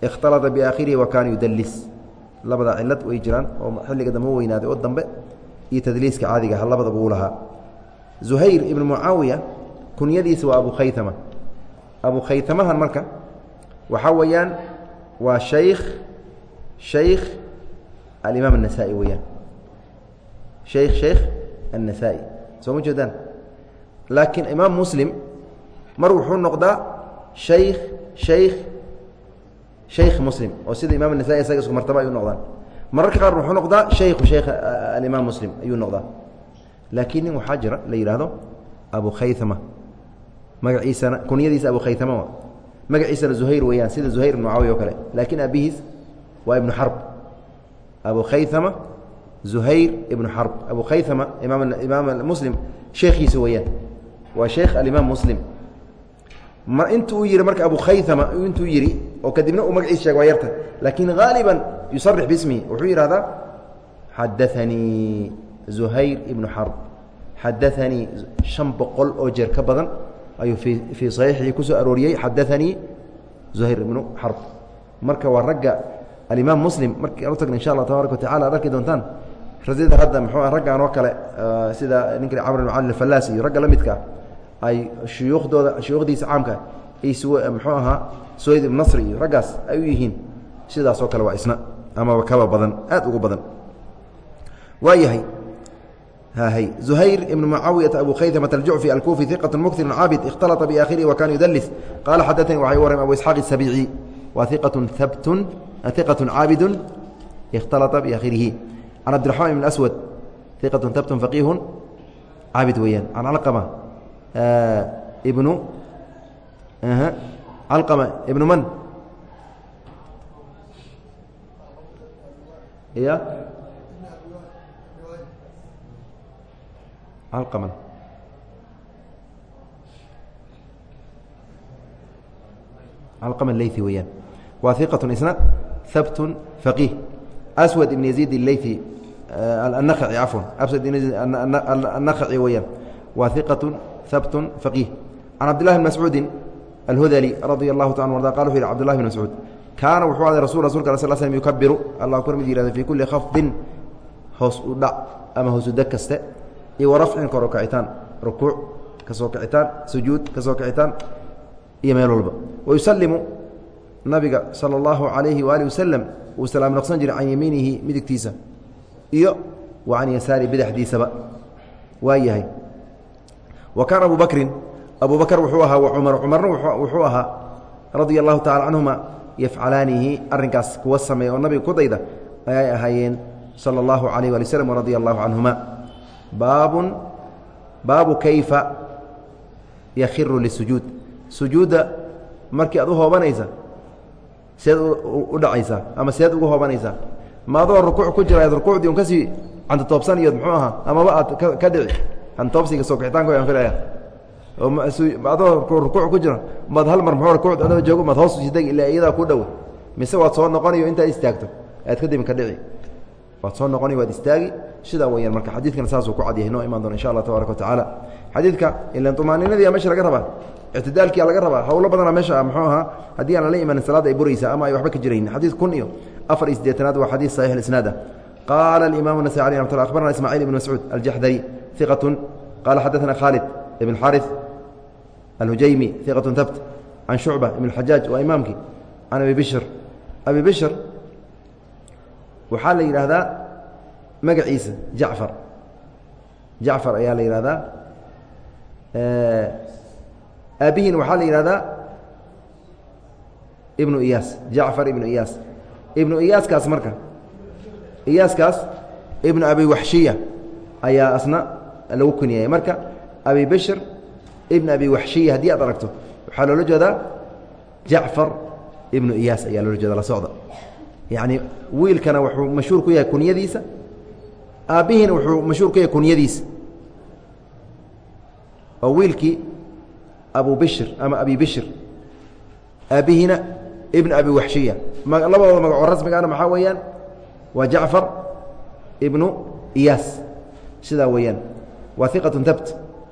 Ikhtalada biaakhirihi wa kaana yudalis labada cilad way jiraan oo xilliga dambe weynaaday oo dambe iyo tadliiska caadiga ah labadaba uu lahaa zuhayr ibnu mucaawiya kunyadiisa waa abu khayama abu khayamahan marka waxaa weeyaan waa shaykh shaykh alimaam الnasaa-i weeyaan shaykh shaykh الnasaa-i soo ma jeedaan laakiin imaam muslim mar wuxuu noqdaa shaykh shaykh shaykh muslim. Oo sida imam الnasa'i isaga isku martaba ayuu noqdaan mararka qaar wuxuu noqdaa shaykhu shaykh alimaam muslim ayuu noqdaa. Laakiin nin waxaa jira la yidhaahdo abu khayama magaciisana kunyadiisa abu khayama magaciisana zuhayr weeyaan sida zuhayr ibn mucaawiya o kale. Laakiin abihiis waa ibnu xarb abu khayama zuhayr ibnu xarb abu khayama imaam imaam muslim sheekhiisa weeyaan. Waa sheekh alimaam muslim intuu yihi marka abu khayama intuu yihi oo kadibna uu magaciisa sheeg waa yarta. Laakiin haaliba yusarix bismihi wuxuu yidhahdaa xadaanii zuhayr ibnu xarb xadaanii شhan boqol oo jeer ka badan ayuu fii صaxiixii ku soo arooriyey. Xadaanii zuhayr ibnu xarb marka waa ragga alimaam muslim markii aan u tagna insha allah tabaaraka watacala ad arki doontaan rasida hadda muxuu ah raggaan oo kale sida ninka camr ibn cali alfallaas iyo ragga la midka ah ay shuyuukhdooda shuyuukhdiisa caamka ay s muxuu ahaa suwayd ibn nasri iyo raggaas ay u yihiin sidaasoo kale waa isna amaba kaba badan aad ugu badan waa yahay hhy زhayr ibn mucaawiyaةa abu khaymaة الjucfi alkufi iqaة mktir caabid اkhtalطa bآkhirihi wa kana yudlis qaala xadaثanii waxay warram abu isxaaq الsabici wa iqaة habtun iqaة caabidu اkhtalطa bآkhirihi can cabdiرaحmaan ibn aswad iqaة habtun faqiihu caabid weeyaan can alqama ibnu calqama ibnu man. Ya alqaman calqama leythi weeyaan waa iqatun isna habtun faqiih aswad ibn yaziid اleythi annakhaci cafwan aswad ibn yaziid annakhaci weeyaan waa iqatun habtun faqiih can cabdillahi bn mascuudin alhudali radia allahu taala arda qal wuxu yih cbdullahi bn mascuud kaana wuxuu aday rasul rasulka sl slm yukabiru allah akbar mid yihahdo fii kulli khafdin hoos u dhac ama hoos u deg kaste iyo warafcin koro kacitaan rukuuc ka soo kacitaan sujuud ka soo kacitaan iyo meel walba. Wayusalimu nabiga sala allahu calayhi waaalih wasalam uu salaam naqsan jiray can yamiinihi midigtiisa iyo wa can yasaari bidaxdiisaba waa yahay wa kaana abu bakrin abu bakr wuxuu ahaa wa cumar cumarna wuxuu ahaa radia allahu tacala canhuma yafcalaanihi arrinkaas kuwa sameeya oo nabiga ku dayda ayay ahaayeen sala allahu calayh waali waslm radia allahu canhuma baabun baabu kayfa yakhiru lisujuud. Sujuudda markii aad u hoobanaysa seed u dhacaysaa ama seed ugu hoobanaysaa ma adoo rukuuc ku jira ad rukuucdii un ka sii cantatoobsaniyood muxuu ahaa amaba aad ka dhici cantoobsiga soo kixitaanka aan filaya adoo rukuuc ku jira maad hal mar muu rukuuc adoo joogo maad hoos usi degi ilaa iyadaa ku dhow mise waad soo noqonayo intaad istaagto aad kadib ka dhici. Waad soo noqonay waad istaagi. Sidaa weyaan marka xadiidkana saasuu ku cadyahay noo imaan doona insha allah tabaraka watacaala xadiidka ilan طumaaniinadiia meesha laga rabaa? Ictidaalkia laga rabaa? Hawlo badana meesha muxuu ahaa haddii aan lala imanin salaada ay buraysa ama ay waxba ka jirayn xadiid kun iyo afar iyo siddeetanaad waa xadiid saxiix isnaada qaala alimamu nasai alih ramat lla akhbarana ismaaciil ibn mascuud aljaxdari iqatun qaala xadaثana khaalid ibn xaariث alhujaymi iqatun habt can shucba ibn xajaaj waa imaamkii can abi bishr abi bishr waxaa la yidhaahdaa magaciisa jacfar jacfar ayaa la yidhahdaa aabihiin waxaa la yidhahdaa ibnu iyaas jacfar ibnu iyaas ibnu iyaaskaas marka iyaaskaas ibnu abi waxshiya ayaa asna lagu kuniyaya marka abi bishr ibn abi waxshiya haddii aad aragto waxaa loola jeedaa jacfar ibnu iyaas ayaa loola jeeda la socda. Yacni wiilkana wuxuu mashhuur ku yahay kunyadiisa aabbihiina wuxuu mashhuur ku yahay kunyadiisa oo wiilkii abu bishir ama abi bishir aabbihiina ibn abi waxshiya labadooda magacoo rasmigaana maxaa weeyaan? Waa jacfar ibnu iyaas. Sidaa weeyaan waa iqatun tabt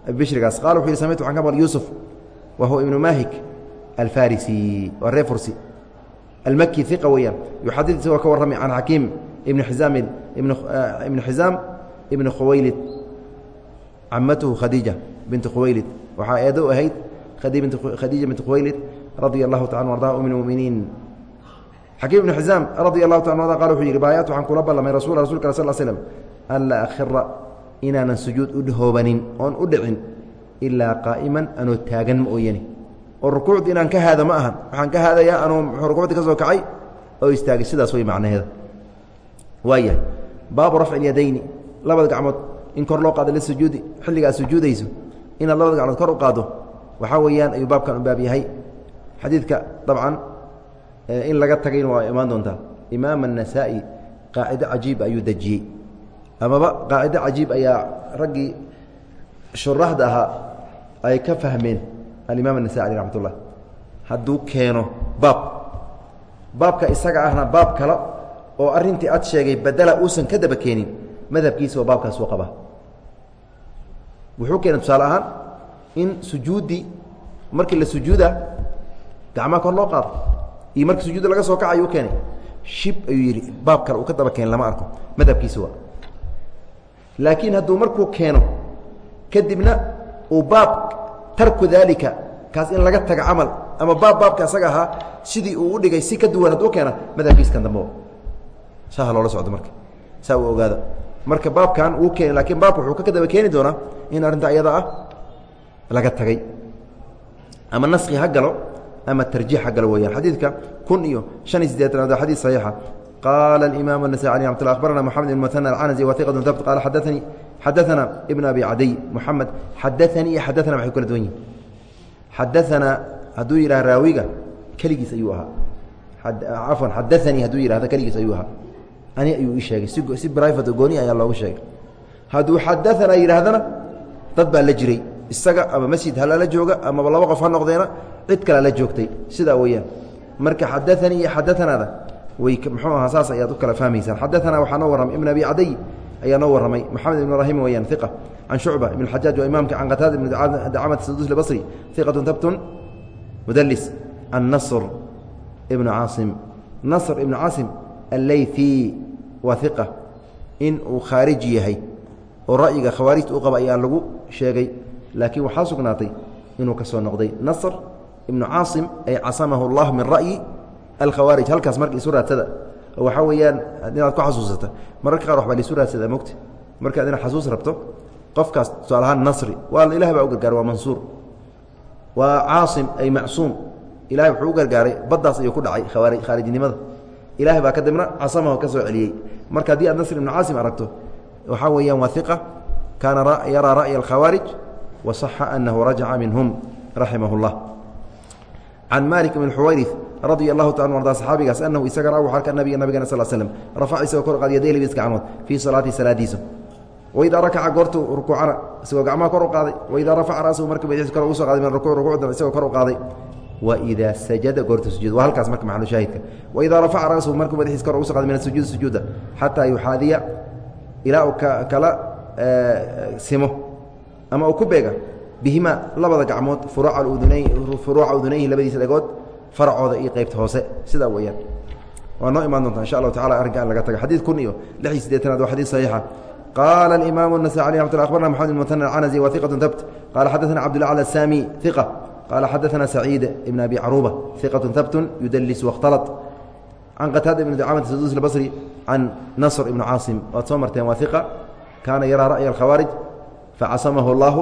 abi bishrigaas qala wuxu yhi samictu waxan ka maql yuusuf wa huwa ibnu mahik alfarisi waa ree fursi. Almaki iqa weeyaan yuxadid isagoo ka warramay can xakiim ibni xizaamin ibnu xizaam ibni khuwaylid camatuhu khadiija bintu khuwaylid. Waxaa eedo u ahayd khadiija bintu khuwaylid radia allahu taala arda um muminiin xakiim ibnu xizaam radia allahu ta arda qala wuxuu yidhi baayat waxaan kula ballamay rasul rasulka sal slm an laa akhira inaanan sujuud u hoobanin oon u dhicin ilaa qaa'iman anoo taagan mooyane oo rukuucdu inaan ka haada ma ahan. Waxaan ka haadayaa anuu rukuucdi ka soo kacay? Oo istaagay sidaas way macnaheeda. Waaya baabu rafci ilyadayni labada gacmood in kor loo qaado lisujuudi xilliga aad sujuudayso inaad labada gacmood kor u qaado waxaa weeyaan ayuu baabkan u baab yahay. Xadiidka dabcan in laga tagayn waa imaan doontaa. Imaam annasaa'i qaacide cajiib ayuu dejiyey amaba qaacido cajiib ayaa raggii shuraxda ahaa ay ka fahmeen alimaam anasai raxmat hadduu keeno baab. Baabka isaga ahna baab kale oo arintii aad sheegay badela uusan ka daba keenin madhabkiisa oo baabkaas u qaba wuxuu keena tusaale ahaan in sujuudi markii la sujuuda gacmaha kor loo qaado iyo markii sujuudda laga soo kacay u keenay shib ayuu yidhi baab kale uu ka daba keenin lama arko madhabkiisa waa laakiin hadduu markuu keeno kadibna uu baab tarku daalika kaas in laga taga camal ama baab baabka asaga ahaa sidii uu u dhigay si ka duwan hadduu keena madhabkiiskan dambe. Saha loola socdo marka. Saa uu ogaada marka baabkan wuu keeni lakiin baabka wuxuu ka daba keeni doonaa in arrinta iyada ah laga tagay. Ama naski ha galo ama tarjiix ha galo weeyaan. Xadiidka kun iyo شhan iyo siddeetanaad waa xadiid صaxiixa qaala الimaam النasai alي رamat lla abarana mxamed بn mثنى الcanزي wa iqة habt qala xadaanii xadaثana ibn abi cadiy moxamed xadaanii iyo xadaana waxay kala duwan yihin xadaanaa hadduu yidhah raawiga keligiis ayuu ahaa cafwan xadaanii hadduu yihahdo keligiis ayuu ahaa ani ayuu ii sheegay si si brivate gooni ayaa loogu sheegay hadduu xadaanaa yidhaahdana dad baa la jiray isaga ama masjid halala jooga amaba laba qof ha noqdeena cid kalea la joogtay sidaa weeyaan marka xadaanii iyo xadaanaada way muxuu ahaa saas ayaad u kala fahmaysaan. Xadaanaa waxaa noo warramay ibn abi cadiy ayaa noo warramay moxamed ibn ibrahim weyaan iqa can shucba ibn xajaaj waa imaamka can qataada ibn dacamad sadus basri iqatun tabtun mudlis nasr ibnu caasim nasr ibnu caasim alleythi waa iqa in uu khaariji yahay oo ra'yiga khawaarijta u qaba ayaa lagu sheegay laakiin waxaa sugnaatay inuu ka soo noqday. Nasr ibnu caasim ay casamahu اllah min ra'yi alkhawaarij halkaas marka isu raadsada oo weeyaan inaad ku xasuusata mararka qaar waxbaa laisu raadsadaa mogta markaad inaad xasuus rabto qofkaas tusaale ahaan nasri waa ilah baa u gargaara waa mansuur. Waa caasim ay macsuum. Ilahay wuxuu u gargaaray baddaas ayuu ku dhacay khawaari khaarijnimada. Ilahay baa kadibna casamaho ka soo celiyey. Marka haddii aad nasr ibnu caasim aragto waxaa weeyaan waa iqa kaana yaraa ra'ya alkhawaarij wa صaxa anahu rajaca minhum raximah اllah can malik bn xuwayri radia allahu taala arda saxaabigaas anahu isaga ra arka nabiga nabigana sal slm rafac isagoo kor qaad yaday labis gacmood fii salaati salaadiisa waidaa rakaca goortuu rukuucana isagoo gacmaha kor u qaaday. Waidaa rafaca rasahu marka kor ugu so qaaday min rukuuc rukuucdan isagoo kor u qaaday. Waidaa sajada goorta sujuud waa halkaas marka maxalu shaahidka. Waidaa rafaca rasahu markuu madaxiis kor ugu so qaaday min asujuudi sujuuda xataa yuxaadiya ilaa uu kala simo ama uu ku beega bihima labada gacmood furuuca udunayhi labadiisa dhagood faracooda iyo qaybta hoose sidaa weyaan waa noo imaan doonta insha allahu tacala arrinka in laga taga xadiid kun iyo lix iyo siddeetanaad waa xadiid saxiixa qaala alimaamu النasai alي ramat lla abarna mxamed bn mutana alcanazi wa iqaة habt qala xadaثana cabdullah cala sami iqa qala xadaثana saciid ibn abi caruba iqaة habtun yudalis waاkhtalط can qataada ibn dacaamat sadus اbصri can nasr ibn caasim waad soo marteen waa iqa kaana yaraa ra'ya اkhawaarij facasamahu اllahu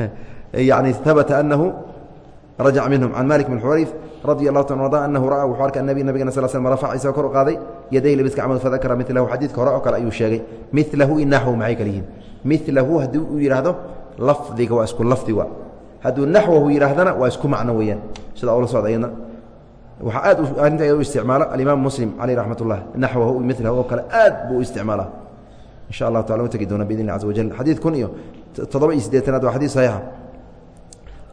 <laughs> yani habata anahu rajac minhum can malik bn xuwayf radi allahu ta arda anahu ra'a wuxuu arkay anabi nabigana sal slm rafac isagoo kor u qaaday yaday labiska gacmood fadakara milahu xadiidka hore oo kale ayuu sheegay milahu i naxwu maxay kale yihiin milahu haddii uu yidhaahdo lafdiga waa isku lafdi wa hadduu naxwahu yidhaahdana waa isku macno weeyaan. Sida ula socda ayadna. Waxaa aad arrinta u isticmaalo alimaam muslim caleyh raxmat ullah naxwahu milahu oo kale aad buu u isticmaalaa. Insha allahu tacala u tegi doona biidn illahi caza wajal xadiid kun iyo toddoba iyo siddeetanaad waa xadiid saxiixa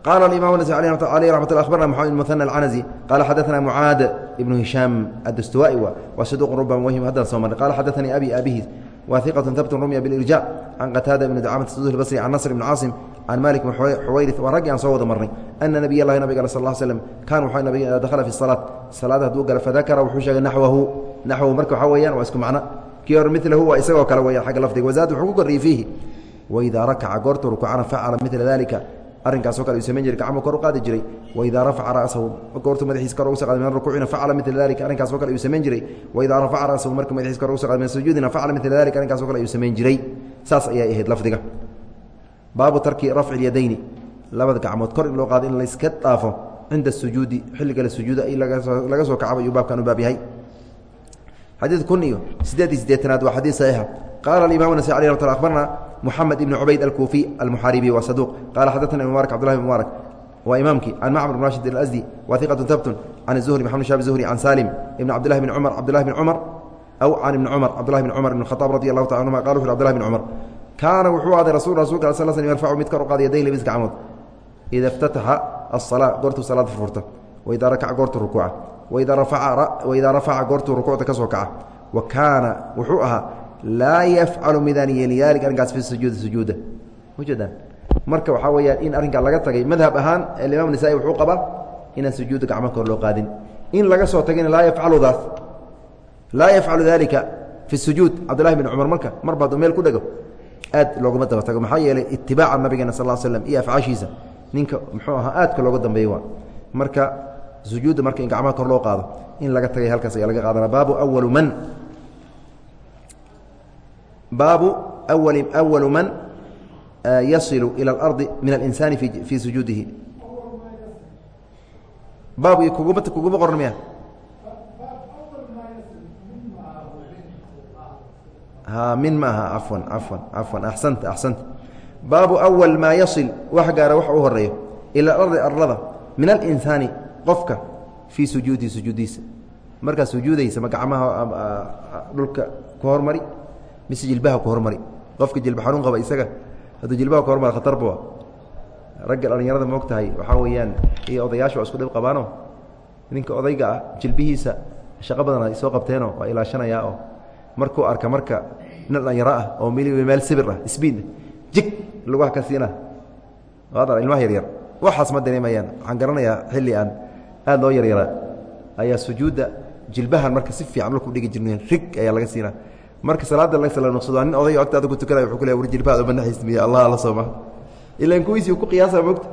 qala imam alيh ramat ه abarna mxamed muhana alcanazi qala xadaثna mucaad ibnu hishaam adstuwai wa saduq rubama wahim haddaan soo marnay qala xadaثanii abi abihi wa iqaة habt rumya biاlirjac can qataada bn dacaamat sud basri can nasr bn caasim can malik bn xuwayri waa raggii aan soo wada marnay ana nabiy lahi nabig sal ه slm kan wxuu nabig ida dakhala fi salaat salaad hadduu gala fadakara wuxuu sheegay naxwahu naxwahu marka waxaa weeyaan waa isku macno kii hor milahu waa isagoo kale weyan agga lafdiga wazaad wuxuu ku koriyey fiihi waidaa rakaca goortu rukucana facala mila dalika arrinkaasoo kale samayn jiray gacmo kor u qaadi jiray waidaa rafaca ra'sahu. Goortuu madaxiis kor ugu soo qaday min rukuucina facala mila dalika arrinkaasoo kale uu samayn jiray. Waidaa rafaca ra'sahu markuu madaxiis kor ugu so qaday min sujuudina facala mila dalika arrinkaasoo kale uu samayn jiray. Saas ayay ahayd lafdiga. Baabu tarki rafci اlyadayni labada gacmood. Kor in loo qaado in layska dhaafo cinda sujuudi xilliga la sujuuda laga soo kacaba ayuu baabkan u baab yahay. Xadiid kun iyo siddeed iyo siddeetanaad waa xadiid saxiixa qaala alimam nasai alي rat abarna mxamed ibn cubayd alkuufiy almuxaaribi wa saduuq qala xadaثna ibn mubaarak cbdullahi bn mubaarak waa imaamkii can macmar bn rashid alasdi wa iqatu tabtun can الzuhri maxamed shab zuhri can salim ibn cabdillahi bn cumar cabdillahi bn cumar aw can ibni cumar cabdullahi bn cumar ibn khaaab radi allahu taala anhuma qala wuxu abdullahi bn cumar kaana wuxuu ahday rasul rasulka al sl sl yarfacu mid kor u qaada yadayn labis gacmood ida اftataxa aلsalaa goortuu salaada furfurta waidaa rakaca goortuu rukuuca waidaa rafaca goortuu rukuucda ka soo kaca wa kaana wuxuu ahaa laa yafcalu midaan yeeliyaalig arrinkaas fi sujuudi sujuuda ujeedaan marka waxaa weyaan in arrinkaa laga tagay madhab ahaan alimaam nisaa-i wuxuu qabaa inaan sujuudda gacmo kor loo qaadin in laga soo tagayna laa yafcaludaas laa yafcalu dalika fi sujuud cabdullahi bin cumar marka mar ba hadduu meel ku dhego aad looguma daba tago maxaa yeelay itibaaca nabigeena sal slam iyo afcaashiisa ninka muxuu ahaa aadka looga dambeeyey waa marka sujuudda marka in gacmaha kor loo qaado in laga tagay halkaas ayaa laga qaadana baabu awalu man baabu awali awalu man yasilu ilى اlarضi min alinsani fii sujuudihi baab kuguma kuguma qoran miya min ma aha afwan afwan afwan axsanta axsanta baabu awal maa yasil wax gaara wax u horeeyo ila alardi arlada min alinsaani qofka fii sujuudihi sujuudiisa markaa sujuudaysa ma gacmaha dhulka ku hormari mise jilbaha ku hormari. Qofka jilba xanuun qaba isaga hadduu jilbaha ku hormari khatarba ragga dhallinyarada moog tahay waxaa weeyaan iyo odayaasha waa isku dhib qabaano ninka odayga ah jilbihiisa shaqo badan ay soo waa ilaashanayaa oo? Markuu arka marka nin dhalinyaro ah oo mil meel sibir ah isbiid jig lugaha ka siina. Waad ilmaha yaryar. Waxaas ma dareemayaan. Waxaan garanayaa xilli aan aad loo yaryaraa ayaa sujuudda jilbahan marka si fiican dhulku dhigi jirneen rig ayaa laga siinaa marka salaada la nuqsado nin oday agtaada ku tukanay wuxuu ku war jilbahaad uma naxaysmiya allah alla sooma ilaan kuwiisii ku qiyaasaya mogta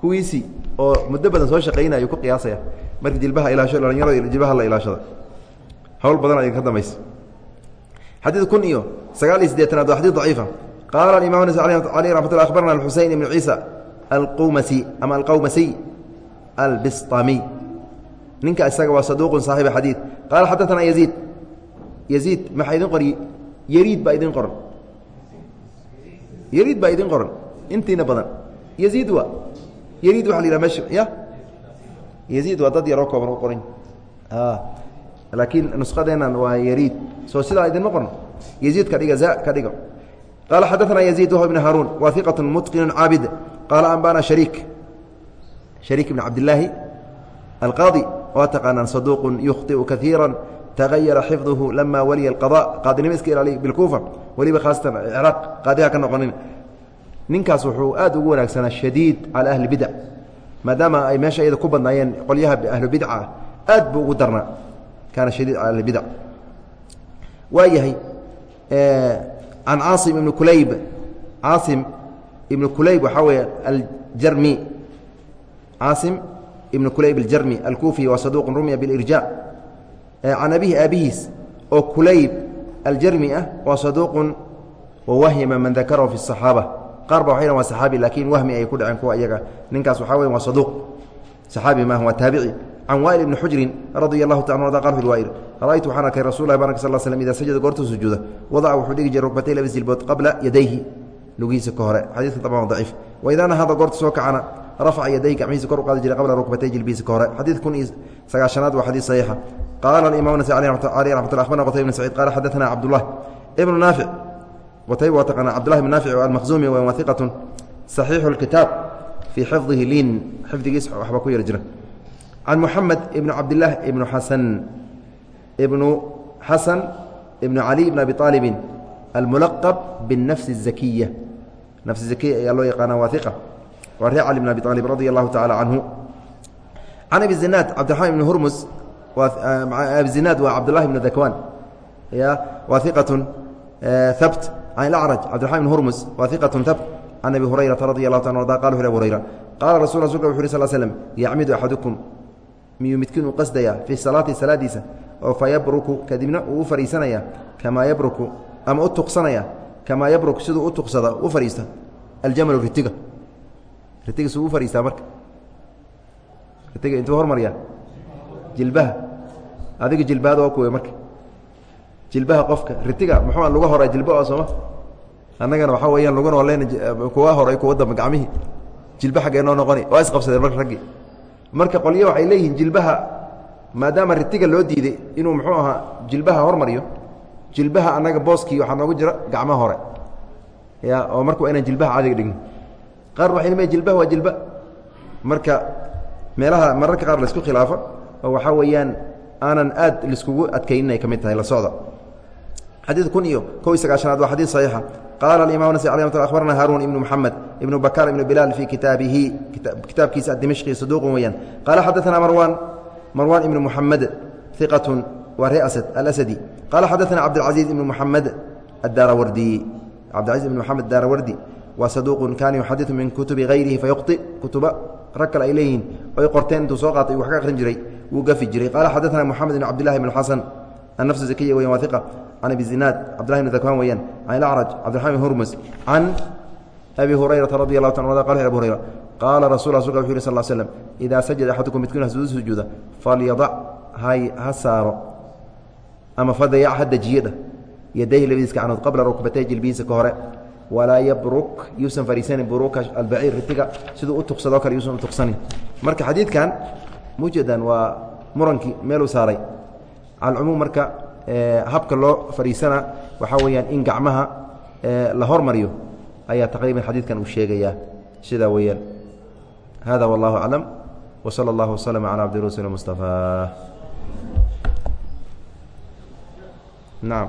kuwiisii oo muddo badan soo shaqaynaya ku qiyaasaya. Marka jilbaha ilaasho dhalinyarada jilbaha la ilaashada. Hawl badan ay ka dambaysa xadiid kun iyo sagaal iyo siddeetanaad waa xadiid daciifa qaala aimam aleyh ramat lla abarna alxuseyn ibnu ciisa alqumasi ama alqawmasiy albistamiy ninka isaga waa saduuqun saaxiba xadiid qaala xadaثana yaziid yaziid maxaa idin qori? Yariid baa idin qoran. Yariid baa idin qoran intiina badan. Yaziid waa yariid waa la yidhaha meesha ya? Yaziid waa dad yaroo kooban u qoran ah, laakiin nusqadeennan waa yariid. Soo sidaa idinma qorno yaziid ka dhiga za ka dhiga qaala xadaanaa yaziid wahuwa ibn haaruun waa iqatu caabid. Qaala ambana shariik. Shariik ibn cabdillaahi alqaadi waa taqaanaan saduuqun yukhطiu kaiira tagayara xifduhu lama waliya اqada qaadinimo iska ilaaliya bilkuufa weliba khaasatan craaq qaadiha ka noqonin ninkaas wuxuu aad ugu wanaagsanaa shadiid cala ahli bidac maadaama ay meesha iyada ku badnaayeen qolyaha ahlubidca ah aad buu ugu darnaa kaana shadiid cala ahli bidac waayahay can caasim ibni kulayb caasim ibnu kulayb waxaa weeye aljarmi caasim ibnu kulayb aljarmi alkuufi waa saduuq rumiya biاlirjaac can abihi aabihiis oo kulayb aljarmi ah waa saduuqun wawahima man dakarahu fi الصaxaaba qaar ba waxay waa saxaabi laakiin wahmi ay ku dhaceen kuwa iyaga ninkaas waxaa weya waa saduuq saxaabi maaha waa taabici can waa'il ibni xujrin radia allahu taala arda qal fi waa'il ra'aytu waxaan arkay rasul lah bark sal slm ida sajada goortuu sujuuda wadaca wuxuu dhigi jiray rukbatay labis jilbood qabla yadayhi lugihiisa ka hore xadiidka dabcan waa daciif waidaa nahada goorta soo kacana rafaca yaday gacmihiisa kor u qaadi jiray qabla rukbatay jilbihiisa ka hore xadiid kun iyo sagaashanaad waa xadiid saxiixa qaala alimam nasai aleyh raxmat lla akhbarna qutayb bn saciid qaala xadaثana cabdullah ibnu naafic qutayb waa taqaana cabdullahi bn naafic almakhzumi wa iqatun saxiixu اlkitaab fii xifdihi liin xifdigiis waxba ku yar jira can muxamed ibn cabdillaah ibnu xasan ibnu xasan ibnu cali ibn abi aalibin almulaqab biالnafsi الzakiya nafsi zakiya ayaa loo yaqaana waa iqa waa ree cali bn abi aalib radi allahu tacala canhu can abi zinaad cabdiraxmaan ibn hurmus abi zinaad waa cabdullahi ibnu dakwaan ya waa iqatun habt can ilacraj cabdiraxman ibn hurmus waa iqatun habt can abi hurayrata radi allahu ta arda qala abu hurayra qaala rasul rasulka wuxu uri sal slm yacmidu axadukum miyuu midkiin uu qasdayaa fii salaati salaadiisa oo fa yabruku kadibna uu u fadhiisanaya kamaa yabruku ama u tuqsanaya kamaa yabruk siduu u tuqsada u fadhiista aljamalu ritiga ritiga suu u fadhiistaa marka. Ritiga intuu hormaryaa jilbaha. Adiga jilbahada waa kuwe marka. Jilbaha qofka. Ritiga muxuu luga hora jilba sooma annagana waxaa weyaan luguna walen kuwa horay kuwa dambe gacmihii. Jilba xaggee noo waa isqabsadeen marka raggii. Marka qolyo waxay leeyihiin jilbaha maadaama ritiga loo diiday inuu muxuu ahaa jilbaha hormariyo jilbaha annaga booskii waxaa noogu jira gacmo hore. Ya oo marka waa inaan jilbaha cadiga dhigno qaar waa ilma jilbah waa jilba. Marka meelaha mararka qaar la isku khilaafa oo waxaa weeyaan aanan aad laiskugu adkaynin ay tahay la socda. Xadiid kun iyo kow iyo sagaashanaad waa xadiid saxiixa. Qaala alimam nas alay mat abarna haaruun ibnu moxamed ibnu bakar ibnu bilaal fii kitaabihi kitaabkiisa adimashqi saduuqun weyaan qaala xadaana marwaan marwaan ibnu muxamed iqatun waa ree asad alasadi. Qaala xadaana cabdilcaziiz ibnu muxamed addaarawardiyi cabdilcaziz ibnu moxamed addaarawardi waa saduuqun kaana yuxadiu min kutubi hayrihi fayuqi kutuba rag kale ay leeyihiin oy qorteen intuu soo qaatay u wax ka arrin jiray wuu gafi jiray qaala xadaana moxamed ibn cabdilahi bn xasan annafsu zakiya weyan waa iqa can abi zinaad cabdillahi bn dakwaan weyaan can ilacraj cabdiraxmaan bin hurmus can abi hurayrata radi allahu ta qal abu hurayra qaala rasul rasulka wuxu yih sal l slm idaa sajada axadukum midkiin hasudu sujuuda falyadac hay ha saaro ama fadayac ha dejiyadha yadayhi labadiis gacanood qabla rukbatay jilbihiisa ka hore walaa yabruk yuusan fariisanin buruka albaciir ritiga siduu u tuqsadoo kale yuusan u tuqsanin marka xadiidkan mujadan waa murankii meeluu saaray. Calcumuum marka habka loo fadhiisana waxaa weeyaan in gacmaha la hormariyo ayaa taqriiban xadiidkan uu sheegayaa. Sidaa weeyaan. Hada wallahu aclam wa sala allahu waslm calaa cabdi rasul mustafa. Naam.